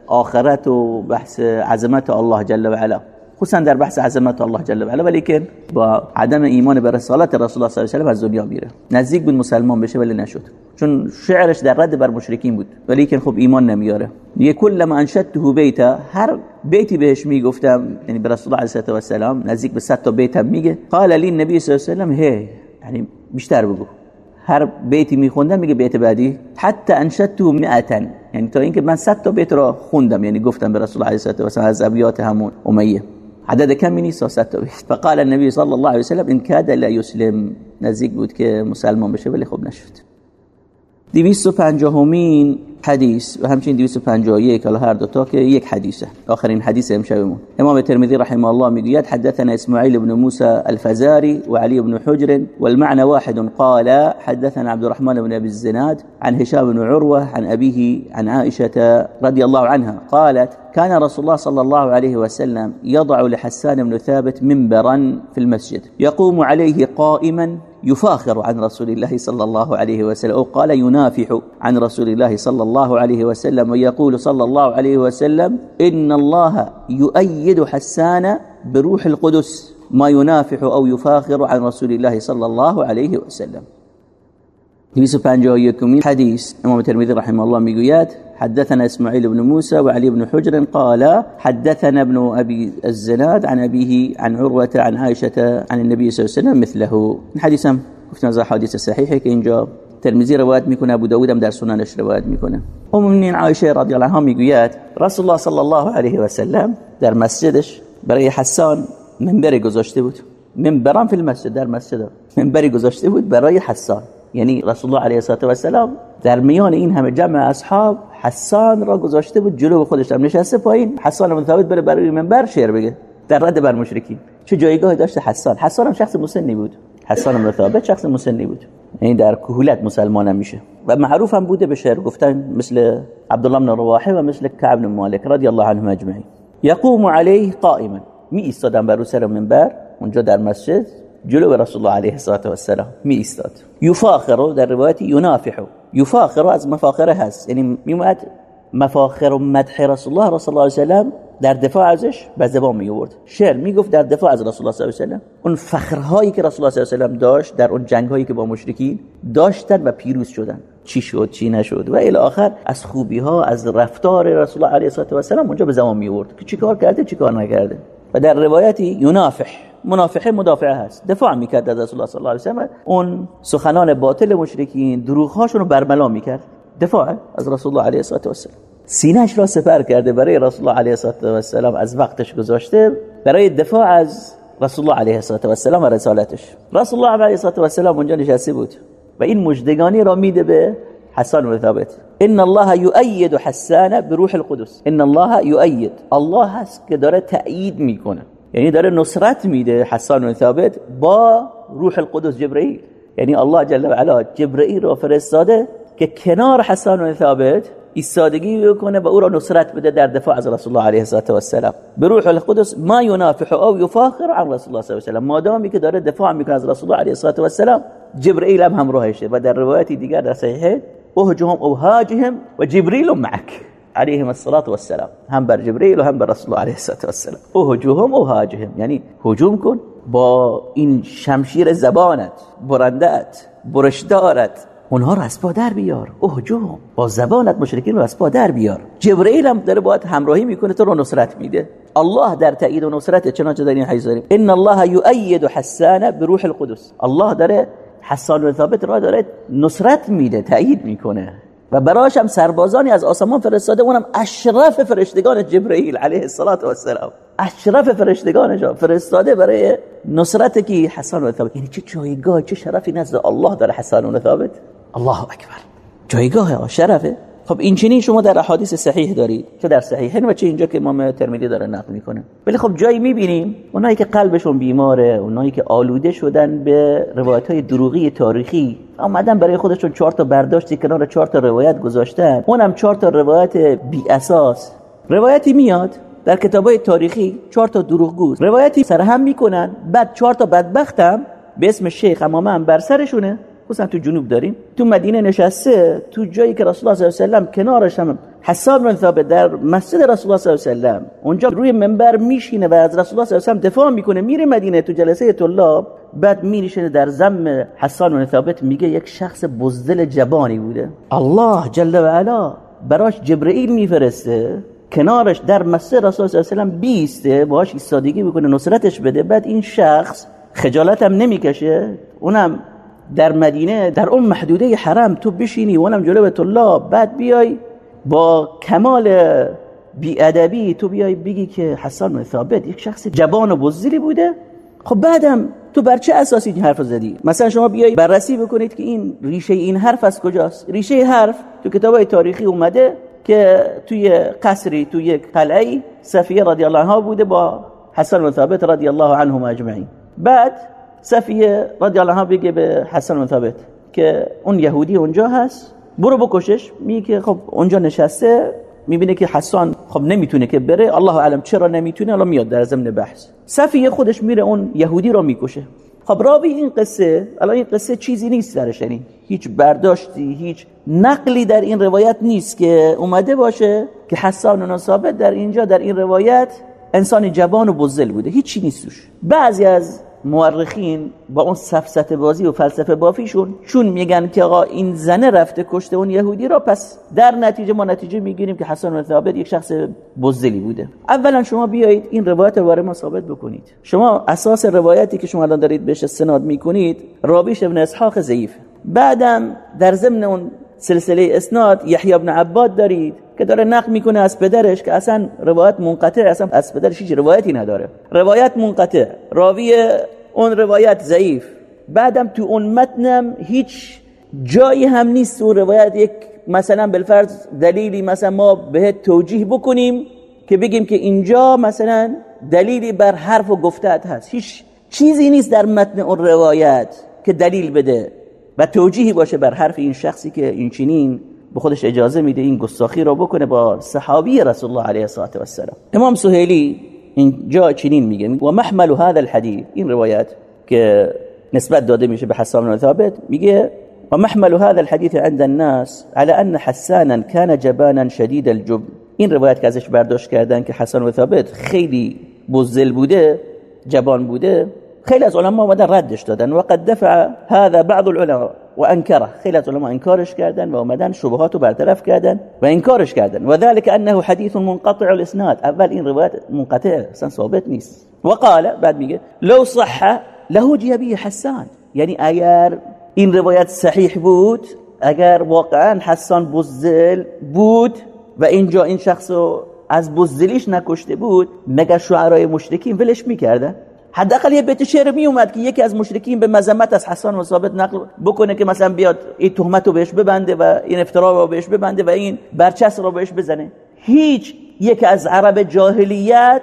آخرت و بحث عظمت الله جل وعلا. خصوصا در بحث عظمت الله جل و علا ولی که با عدم ایمان به رسالت رسول الله صلی الله علیه و از دنیا میره. نزدیک بود مسلمان بشه ولی نشد. چون شعرش در رد بر مشرکین بود. ولی که خب ایمان نمیاره. یه کل ما انشدته بیتا هر بیتی بهش می‌گفتم یعنی به رسول الله علیه و سلام نزدیک به 100 تا بیت هم میگه. قال لی النبی صلی الله علیه و هی یعنی بیشتر بگو. هر بیتی میخوندم میگه بیت بعدی حتی انشدته 100 یعنی تا اینکه من 100 تا بیت را خوندم یعنی گفتم به رسول الله علیه و سلم از ابیات همون امیه. عدد کمی نیست ساست فقال النبي صلى الله عليه وسلم ان كاد لا يسلم نزدیک بود که مسلمان بشه ولی خب نشد. 250 همین حدیث و همچنین 251 حالا هر دو تا که یک حدیثه آخرین حدیث إمام ترمذی رحمه الله میگوید حدثنا اسماعیل بن موسى الفزاري وعلي بن حجر والمعنى واحد قال حدثنا عبد الرحمن بن أبي الزناد عن هشام بن عروة عن أبيه عن عائشة رضي الله عنها قالت كان رسول الله صلى الله عليه وسلم يضع لحسان بن ثابت منبرا في المسجد يقوم عليه قائما يفاخر عن رسول الله صلى الله عليه وسلم أو قال ينافح عن رسول الله صلى الله عليه وسلم ويقول صلى الله عليه وسلم إن الله يؤيد حسان بروح القدس ما ينافح أو يفاخر عن رسول الله صلى الله عليه وسلم 251 حديث امام الترمذي رحمه الله میگوید حدثنا اسماعيل بن موسى وعلي بن حجر قال حدثنا ابن ابي الزناد عن ابيه عن عروه عن عائشه عن النبي صلى الله عليه وسلم مثله حديث گفتن از حدیث صحیحه اینجا ترمذی روایت می‌کنه ابو داود هم در سننش روایت می‌کنه. ام المؤمنین عایشه رضی الله عنها می‌گوید رسول الله صلی الله علیه و سلم در مسجدش برای حسان منبر گذاشته بود. منبران فی المسجد در مسجد منبری گذاشته بود برای حسان. یعنی رسول الله علیه و السلام در میان این همه جمع اصحاب حسان را گذاشته بود جلو خودش هم نشسته پایین. حسان ثابت بره برای منبر شعر بگه. در رد بر مشرکین. چه جایگاهی داشته حسان؟ حسان هم شخص مسنی بود. حسان ثابت شخص مسنی بود. یعنی در کهولت مسلمان هم میشه. و معروف هم بوده به شعر گفتن مثل عبدالله بن رواحه و مثل کعب بن مالک رضی الله عنهم اجمعین. یقوم علیه قائما. می ایستادن بر سر منبر اونجا در مسجد جلو رسول الله علیه الصلاة و السلام می ایستاد. یفاخر در روایت ینافح یفاخر از مفاخره هست. یعنی میومد مفاخر و مدح رسول الله رسول الله علیه و در دفاع ازش به زبان می آورد. شعر می‌گفت در دفاع از رسول الله صلی الله علیه و اون فخرهایی که رسول الله صلی الله علیه و داشت در اون جنگ هایی که با مشرکین داشتن و پیروز شدن. چی شد چی نشد؟ و الی آخر از خوبی ها از رفتار رسول الله علیه و سلم اونجا به زبان می آورد. که چیکار کرده چیکار نکرده؟ و در روایتی ینافح منافحه مدافعه هست. دفاع می‌کرد از رسول الله صلی الله علیه و اون سخنان باطل مشرکین دروغ هاشون رو برملا می‌کرد. دفاع از رسول الله علیه و سلم سینهش را سپر کرده برای رسول الله علیه السلام از وقتش گذاشته برای دفاع از رسول الله علیه السلام و رسالتش. رسول الله علیه السلام اونجا نشسته بود و این مجدگانی را میده به حسان و ثابت. ان الله یؤید حسان بروح القدس. ان الله یؤید. الله هست که داره تأیید می‌کنه. یعنی داره نصرت میده حسان و ثابت با روح القدس جبرئیل. یعنی الله جل و علا جبرئیل را فرستاده که کنار حسان و ثابت ایستادگی بکنه و او را نصرت بده در دفاع از رسول الله علیه و السلام به روح القدس ما ینافح او یفاخر عن رسول الله صلی الله علیه و ما دامی که داره دفاع می‌کنه از رسول الله علیه و السلام جبرئیل هم همراهشه و در روایتی دیگر در صحیحه اهجهم او هاجهم و جبرئیل معك عليهم الصلاة والسلام. هم بر جبرئیل و هم بر رسول الله علیه و السلام اهجهم او هاجهم. یعنی هجوم کن با این شمشیر زبانت برندت برشدارت اونها رو از پا در بیار. اهجوم با زبانت مشرکین رو از پا در بیار. جبرئیل هم داره باید همراهی می‌کنه تو رو نصرت میده. الله در تایید و نصرت چنانچه در این حدیث داریم. ان الله یؤید حسان بروح القدس. الله داره حسان و ثابت را داره نصرت میده تایید می‌کنه. و براش هم سربازانی از آسمان فرستاده اونم اشرف فرشتگان جبرئیل علیه السلام اشرف فرشتگانش فرستاده برای نصرت کی؟ حسان و ثابت. یعنی چه جایگاه چه شرفی نزد الله داره حسان و ثابت؟ الله اکبر جایگاه شرفه. خب این چنین شما در احادیث صحیح دارید. چه در صحیحین و چه اینجا که امام ترمذی داره نقل می‌کنه. ولی خب جایی می‌بینیم اونایی که قلبشون بیماره اونایی که آلوده شدن به روایت های دروغی تاریخی آمدن برای خودشون چهار تا برداشتی کنار چهار تا روایت گذاشتن. اونم چهار تا روایت بی اساس. روایتی میاد در کتابای تاریخی چهار تا دروغگو. روایتی سرهم می‌کنن بعد چهار تا بدبختم به اسم شیخ امامه هم بر سرشونه. خصوصا تو جنوب داریم. تو مدینه نشسته تو جایی که رسول الله صلی الله علیه و کنارش هم حساب بن ثابت در مسجد رسول الله صلی الله علیه و اونجا روی منبر میشینه و از رسول الله صلی الله علیه و دفاع می‌کنه میره مدینه تو جلسه طلاب. بعد میریشه در زم حسان بن ثابت میگه یک شخص بزدل جبانی بوده. الله جل و علا براش جبرئیل میفرسته. کنارش در مسجد رسول الله صلی الله علیه و بیسته باهاش ایستادگی می‌کنه نصرتش بده. بعد این شخص خجالت هم نمی‌کشه. اونم در مدینه در اون محدوده حرم تو بشینی اونم جلو طلاب بعد بیای با کمال بیادبی تو بیای بگی که حسان بن ثابت یک شخص جبان و بزدلی بوده. خب بعدم تو بر چه اساسی این حرف زدی؟ مثلا شما بیای بررسی بکنید که این ریشه این حرف از کجاست؟ ریشه حرف تو کتابای تاریخی اومده که توی قصری توی یک قلعه صفیه رضی الله عنها بوده با حسن بن ثابت رضی الله عنهم اجمعین. بعد صفیه رضی الله عنها بگه به حسن بن ثابت که اون یهودی اونجا هست. برو بکشش. میگه که خب اونجا نشسته. می‌بینه که حسان خب نمی‌تونه که بره. الله علم چرا نمی‌تونه. الان میاد در ضمن بحث. صفیه خودش میره اون یهودی رو می‌کشه. خب راوی این قصه الان این قصه چیزی نیست درش یعنی هیچ برداشتی هیچ نقلی در این روایت نیست که اومده باشه که حسان و ثابت در اینجا در این روایت انسان جوان و بزل بوده. هیچی نیستش بعضی از مورخین با اون سفسته بازی و فلسفه بافیشون چون میگن که آقا این زنه رفته کشته اون یهودی را پس در نتیجه ما نتیجه می‌گیریم که حسن ثابت یک شخص بزدلی بوده. اولا شما بیایید این روایت رو برای ما ثابت بکنید. شما اساس روایتی که شما الان دارید بهش استناد می‌کنید رابیش ابن اسحاق ضعیف بعدم در ضمن اون سلسله اسناد یحیی ابن عباد دارید. که داره نقل می‌کنه از پدرش که اصلا روایت منقطع اصلا از پدرش هیچ روایتی نداره. روایت منقطع. راوی اون روایت ضعیف. بعدم تو اون متنم هیچ جایی هم نیست اون روایت یک مثلا بالفرض دلیلی مثلا ما بهت توجیه بکنیم که بگیم که اینجا مثلا دلیلی بر حرف و گفتت هست. هیچ چیزی نیست در متن اون روایت که دلیل بده و توجیهی باشه بر حرف این شخصی که این چنین به خودش اجازه میده این گستاخی رو بکنه با صحابی رسول الله علیه السلام امام سهیلی اینجا چنین میگه و محمل هذا الحديث این روایت که نسبت داده میشه به حسان بن ثابت میگه و محمل هذا الحديث عند الناس على ان حسانا كان جبانا شديد الجبن این روایت که ازش برداشت کردن که حسان بن ثابت خیلی بزل بوده جبان بوده خیلی از علما اومدن ردش دادن و قد دفع هذا بعض العلماء و انکره خیلی از علما انکارش کردن و اومدن شبهات رو برطرف کردن و انکارش کردن و ذلك انه حديث منقطع الاسناد اول این روایت منقطع اصلا ثابت نیست و قال بعد میگه لو صح له جیبی حسان. یعنی اگر این روایت صحیح بود اگر واقعا حسان بزل بود و اینجا این شخصو از بزدلیش نکشته بود مگر شعرای مشرکین ولش می‌کردن حداقل یه بیت شعر می اومد که یکی از مشرکین به مذمت از حسان و ثابت نقل بکنه که مثلا بیاد این تهمت رو بهش ببنده و این افترا رو بهش ببنده و این برچس رو بهش بزنه. هیچ یکی از عرب جاهلیت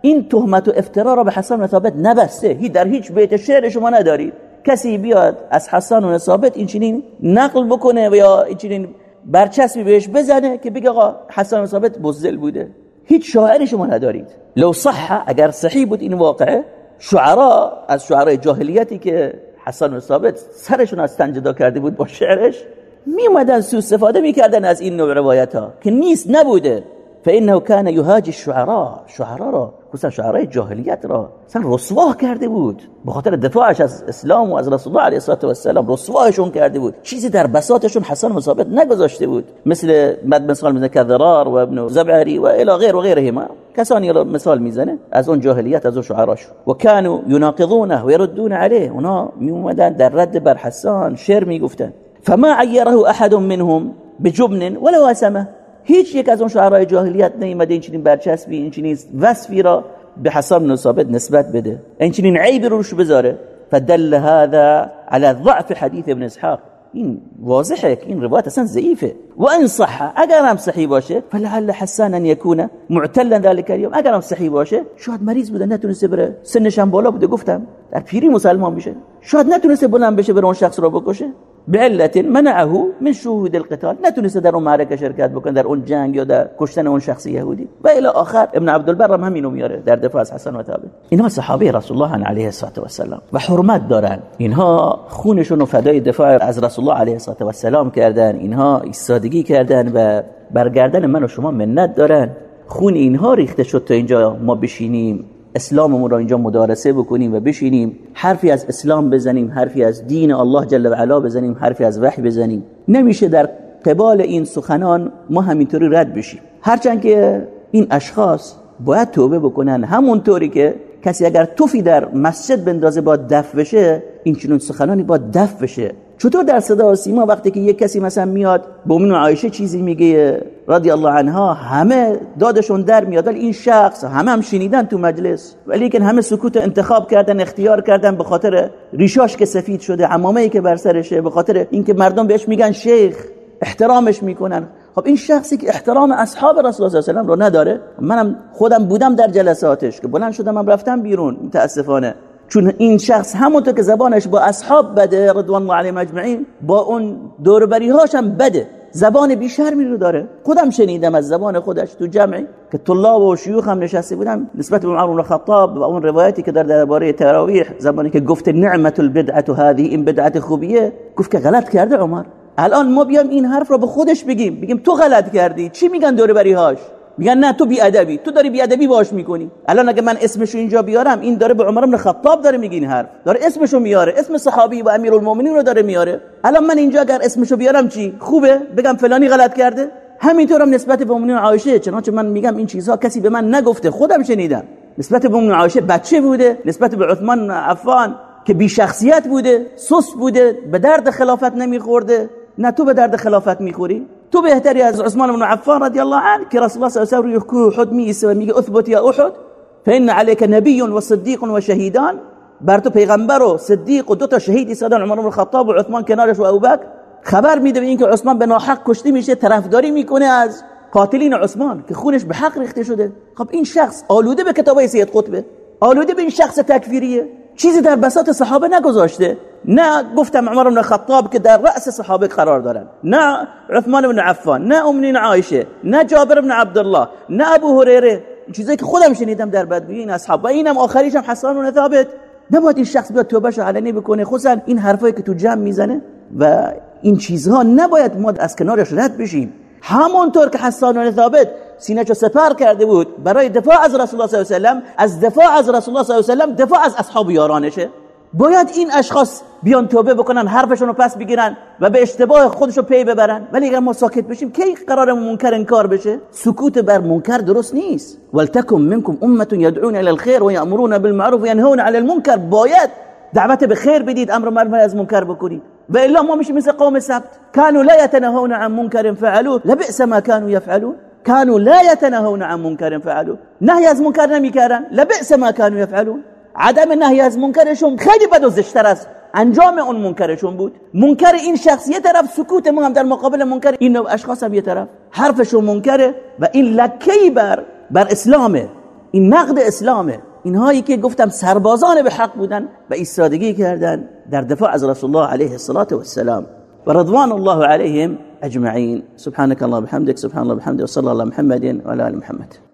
این تهمت و افترا رو به حسان و ثابت نبسته. هی در هیچ بیت شعر شما ندارید کسی بیاد از حسان و ثابت این چنین نقل بکنه و یا این چنین برچسبی بهش بزنه که بگه آقا حسان و ثابت بزدل بوده. هیچ شاعری شما ندارید. لو صح اگر صحیح بود این واقعه شعرا از شعرای جاهلیتی که حسن و ثابت سرشون از تنجدا کرده بود با شعرش می اومدن سو استفاده می‌کردن از این نوع روایت ها که نیست نبوده. فانه كان يهاجي الشعراء شعرا را خصوصا شعرای جاهلیت را اصلا رسوا کرده بود. به خاطر دفاعش از اسلام و از رسول الله علیه و السلام رسواهشون کرده بود. چیزی در بساطشون حسن و ثابت نگذاشته بود. مثل مد مثال می‌زنه کذرار و ابن زبعری و الى غیر و غیرهما. کسانی را مثال میزنه از اون جاهلیت از اون شعراش. و كانوا يناقضونه و يردون عليه. اونا می اومدن در رد بر حسان شعر میگفتن. فما عیره احد منهم بجبن ولا وسمه. هیچ یک از اون شعرهای جاهلیت نیومده این چنین برچسبی این چنین وصفی را به حساب بن نسبت بده. این چنین عیبی روش بذاره. فدل هذا على ضعف حدیث ابن إسحاق. این واضحه این روایت اصلا ضعیفه. و ان صح اگر هم صحیح باشه فلعل حسان ان يكون معتلا ذلك اليوم اگر هم صحیح باشه شاید مریض بوده نتونسته بره. سنش هم بالا بوده گفتم. در پیری مسلمان میشه. شاید نتونسته بلند بشه بره اون شخص رو بکشه. بعلت منعه من شهود القتال. نتونسته در اون معرکه شرکت بکنه در اون جنگ یا در کشتن اون شخص یهودی. و الی آخر ابن عبدالبر هم همینو میاره در دفاع از حسن و ثابت. اینها صحابه رسول الله علیه الصلاه و السلام و حرمت دارن. اینها خونشون رو فدای دفاع از رسول الله علیه الصلاه و السلام کردن. اینها ایستادگی کردن و برگردن من و شما منت دارن. خون اینها ریخته شد تا اینجا ما بشینیم. اسلاممون رو اینجا مدارسه بکنیم و بشینیم حرفی از اسلام بزنیم حرفی از دین الله جل و علا بزنیم حرفی از وحی بزنیم. نمیشه در قبال این سخنان ما همینطوری رد بشیم. هرچند که این اشخاص باید توبه بکنن. همونطوری که کسی اگر توفی در مسجد بندازه با دف بشه این چنون سخنانی با دف بشه. چطور در صدا سیما وقتی که یک کسی مثلا میاد به و عایشه چیزی میگه رضی الله عنها همه دادشون در میاد. ولی این شخص همه هم شنیدن تو مجلس. ولی که همه سکوت انتخاب کردن اختیار کردن به خاطر ریشاش که سفید شده عمامه ای که بر سرشه به خاطر اینکه مردم بهش میگن شیخ احترامش می‌کنن. خب این شخصی که احترام اصحاب رسول الله صلی الله علیه و رو نداره منم خودم بودم در جلساتش که بلند شدم من رفتم بیرون متاسفانه. چون این شخص همونطور که زبانش با اصحاب بده رضوان الله علیهم اجمعین با اون دوربری هاش هم بده. زبان بیشرمی رو داره. خودم شنیدم از زبان خودش تو جمعی که طلاب و شیوخ هم نشسته بودم نسبت به عمر خطاب و اون روایتی که در درباره تراویح زبانی که گفت نعمت البدعه هذه این بدعت خوبیه گفت که غلط کرده عمر. الان ما بیام این حرف رو به خودش بگیم. بگیم تو غلط کردی. چی میگن دوربری هاش میگن نه تو بی ادبی تو داری بی ادبی باش می‌کنی. الان اگه من اسمشو اینجا بیارم این داره به عمر بن خطاب داره میگه این حرف. داره اسمشو میاره. اسم صحابی و امیرالمومنین رو داره میاره. الان من اینجا اگر اسمشو بیارم چی؟ خوبه؟ بگم فلانی غلط کرده؟ همینطورم نسبت به مومنین عایشه. چنانچه من میگم این چیزها کسی به من نگفته. خودم شنیدم. نسبت به مومنین عایشه بچه بوده. نسبت به عثمان عفان که بی شخصیت بوده سس بوده به درد خلافت نمیخورده. نه تو به درد خلافت می‌خوری؟ تو بهتری از عثمان بن عفان رضی الله عنه که رسول الله صلی الله علیه و میگه اثبت یا احد فان عليك نبي و صدیق و شهیدان بر تو پیغمبر و صدیق و دو تا شهید ایستادن عمر بن الخطاب و عثمان کنارش و ابوبکر. خبر میده به اینکه عثمان به ناحق کشته میشه طرفداری می‌کنه از قاتلین عثمان که خونش به حق ریخته شده. خب این شخص آلوده به کتابای سید قطبه؟ آلوده به این شخص تکفیریه؟ چیزی در بساط صحابه نگذاشته. نه گفتم عمر بن خطاب که در رأس صحابه قرار دارن نه عثمان بن عفان نه امنین عایشه نه جابر بن عبدالله نه ابو هریره چیزی که خودم شنیدم در بدوی این اصحاب و اینم آخریش هم حسان بن ثابت. نباید این شخص بیاد توبهش علنی بکنه. خصوصا این حرفایی که تو جمع می‌زنه و این چیزها نباید ما از کنارش رد بشیم. همونطور که حسان بن ثابت سینه سپر کرده بود برای دفاع از رسول الله صلی الله علیه و از دفاع از رسول الله صلی الله علیه و دفاع از اصحاب یارانشه. باید این اشخاص بیان توبه بکنن حرفشون رو پس بگیرن و به اشتباه خودشو پی ببرن. ولی اگر ما ساکت بشیم کی قرار منکر انکار بشه؟ سکوت بر منکر درست نیست. ولتکم منکم امه یدعون الى الخير و بالمعروف و ینهون علی المنکر. باید دعوت به خیر بدید امر معروف از منکر بکنید. و الا ما میشه مثل قوم سبت. كانوا لا يتنهون عن منكر فعلوه. لبئس ما كانوا يفعلون كانوا لا يتنهون عن منكر فعلوه. نهی از منکر نمی‌کردن. لبئس ما كانوا يفعلون عدم نهی از منکرشون خیلی بد و زشتر است انجام اون منکرشون بود. منکر این شخص یه طرف سکوت ما هم در مقابل منکر. این اشخاص هم یه طرف. حرفشون منکره و این لکی بر بر اسلامه. این نقد اسلامه. اینهایی که گفتم سربازان به حق بودن و ایستادگی کردن در دفاع از رسول الله علیه الصلاة والسلام و رضوان الله علیهم اجمعین. سبحانك الله بحمدك سبحان الله بحمده وصلى الله محمد وعلى ال محمد.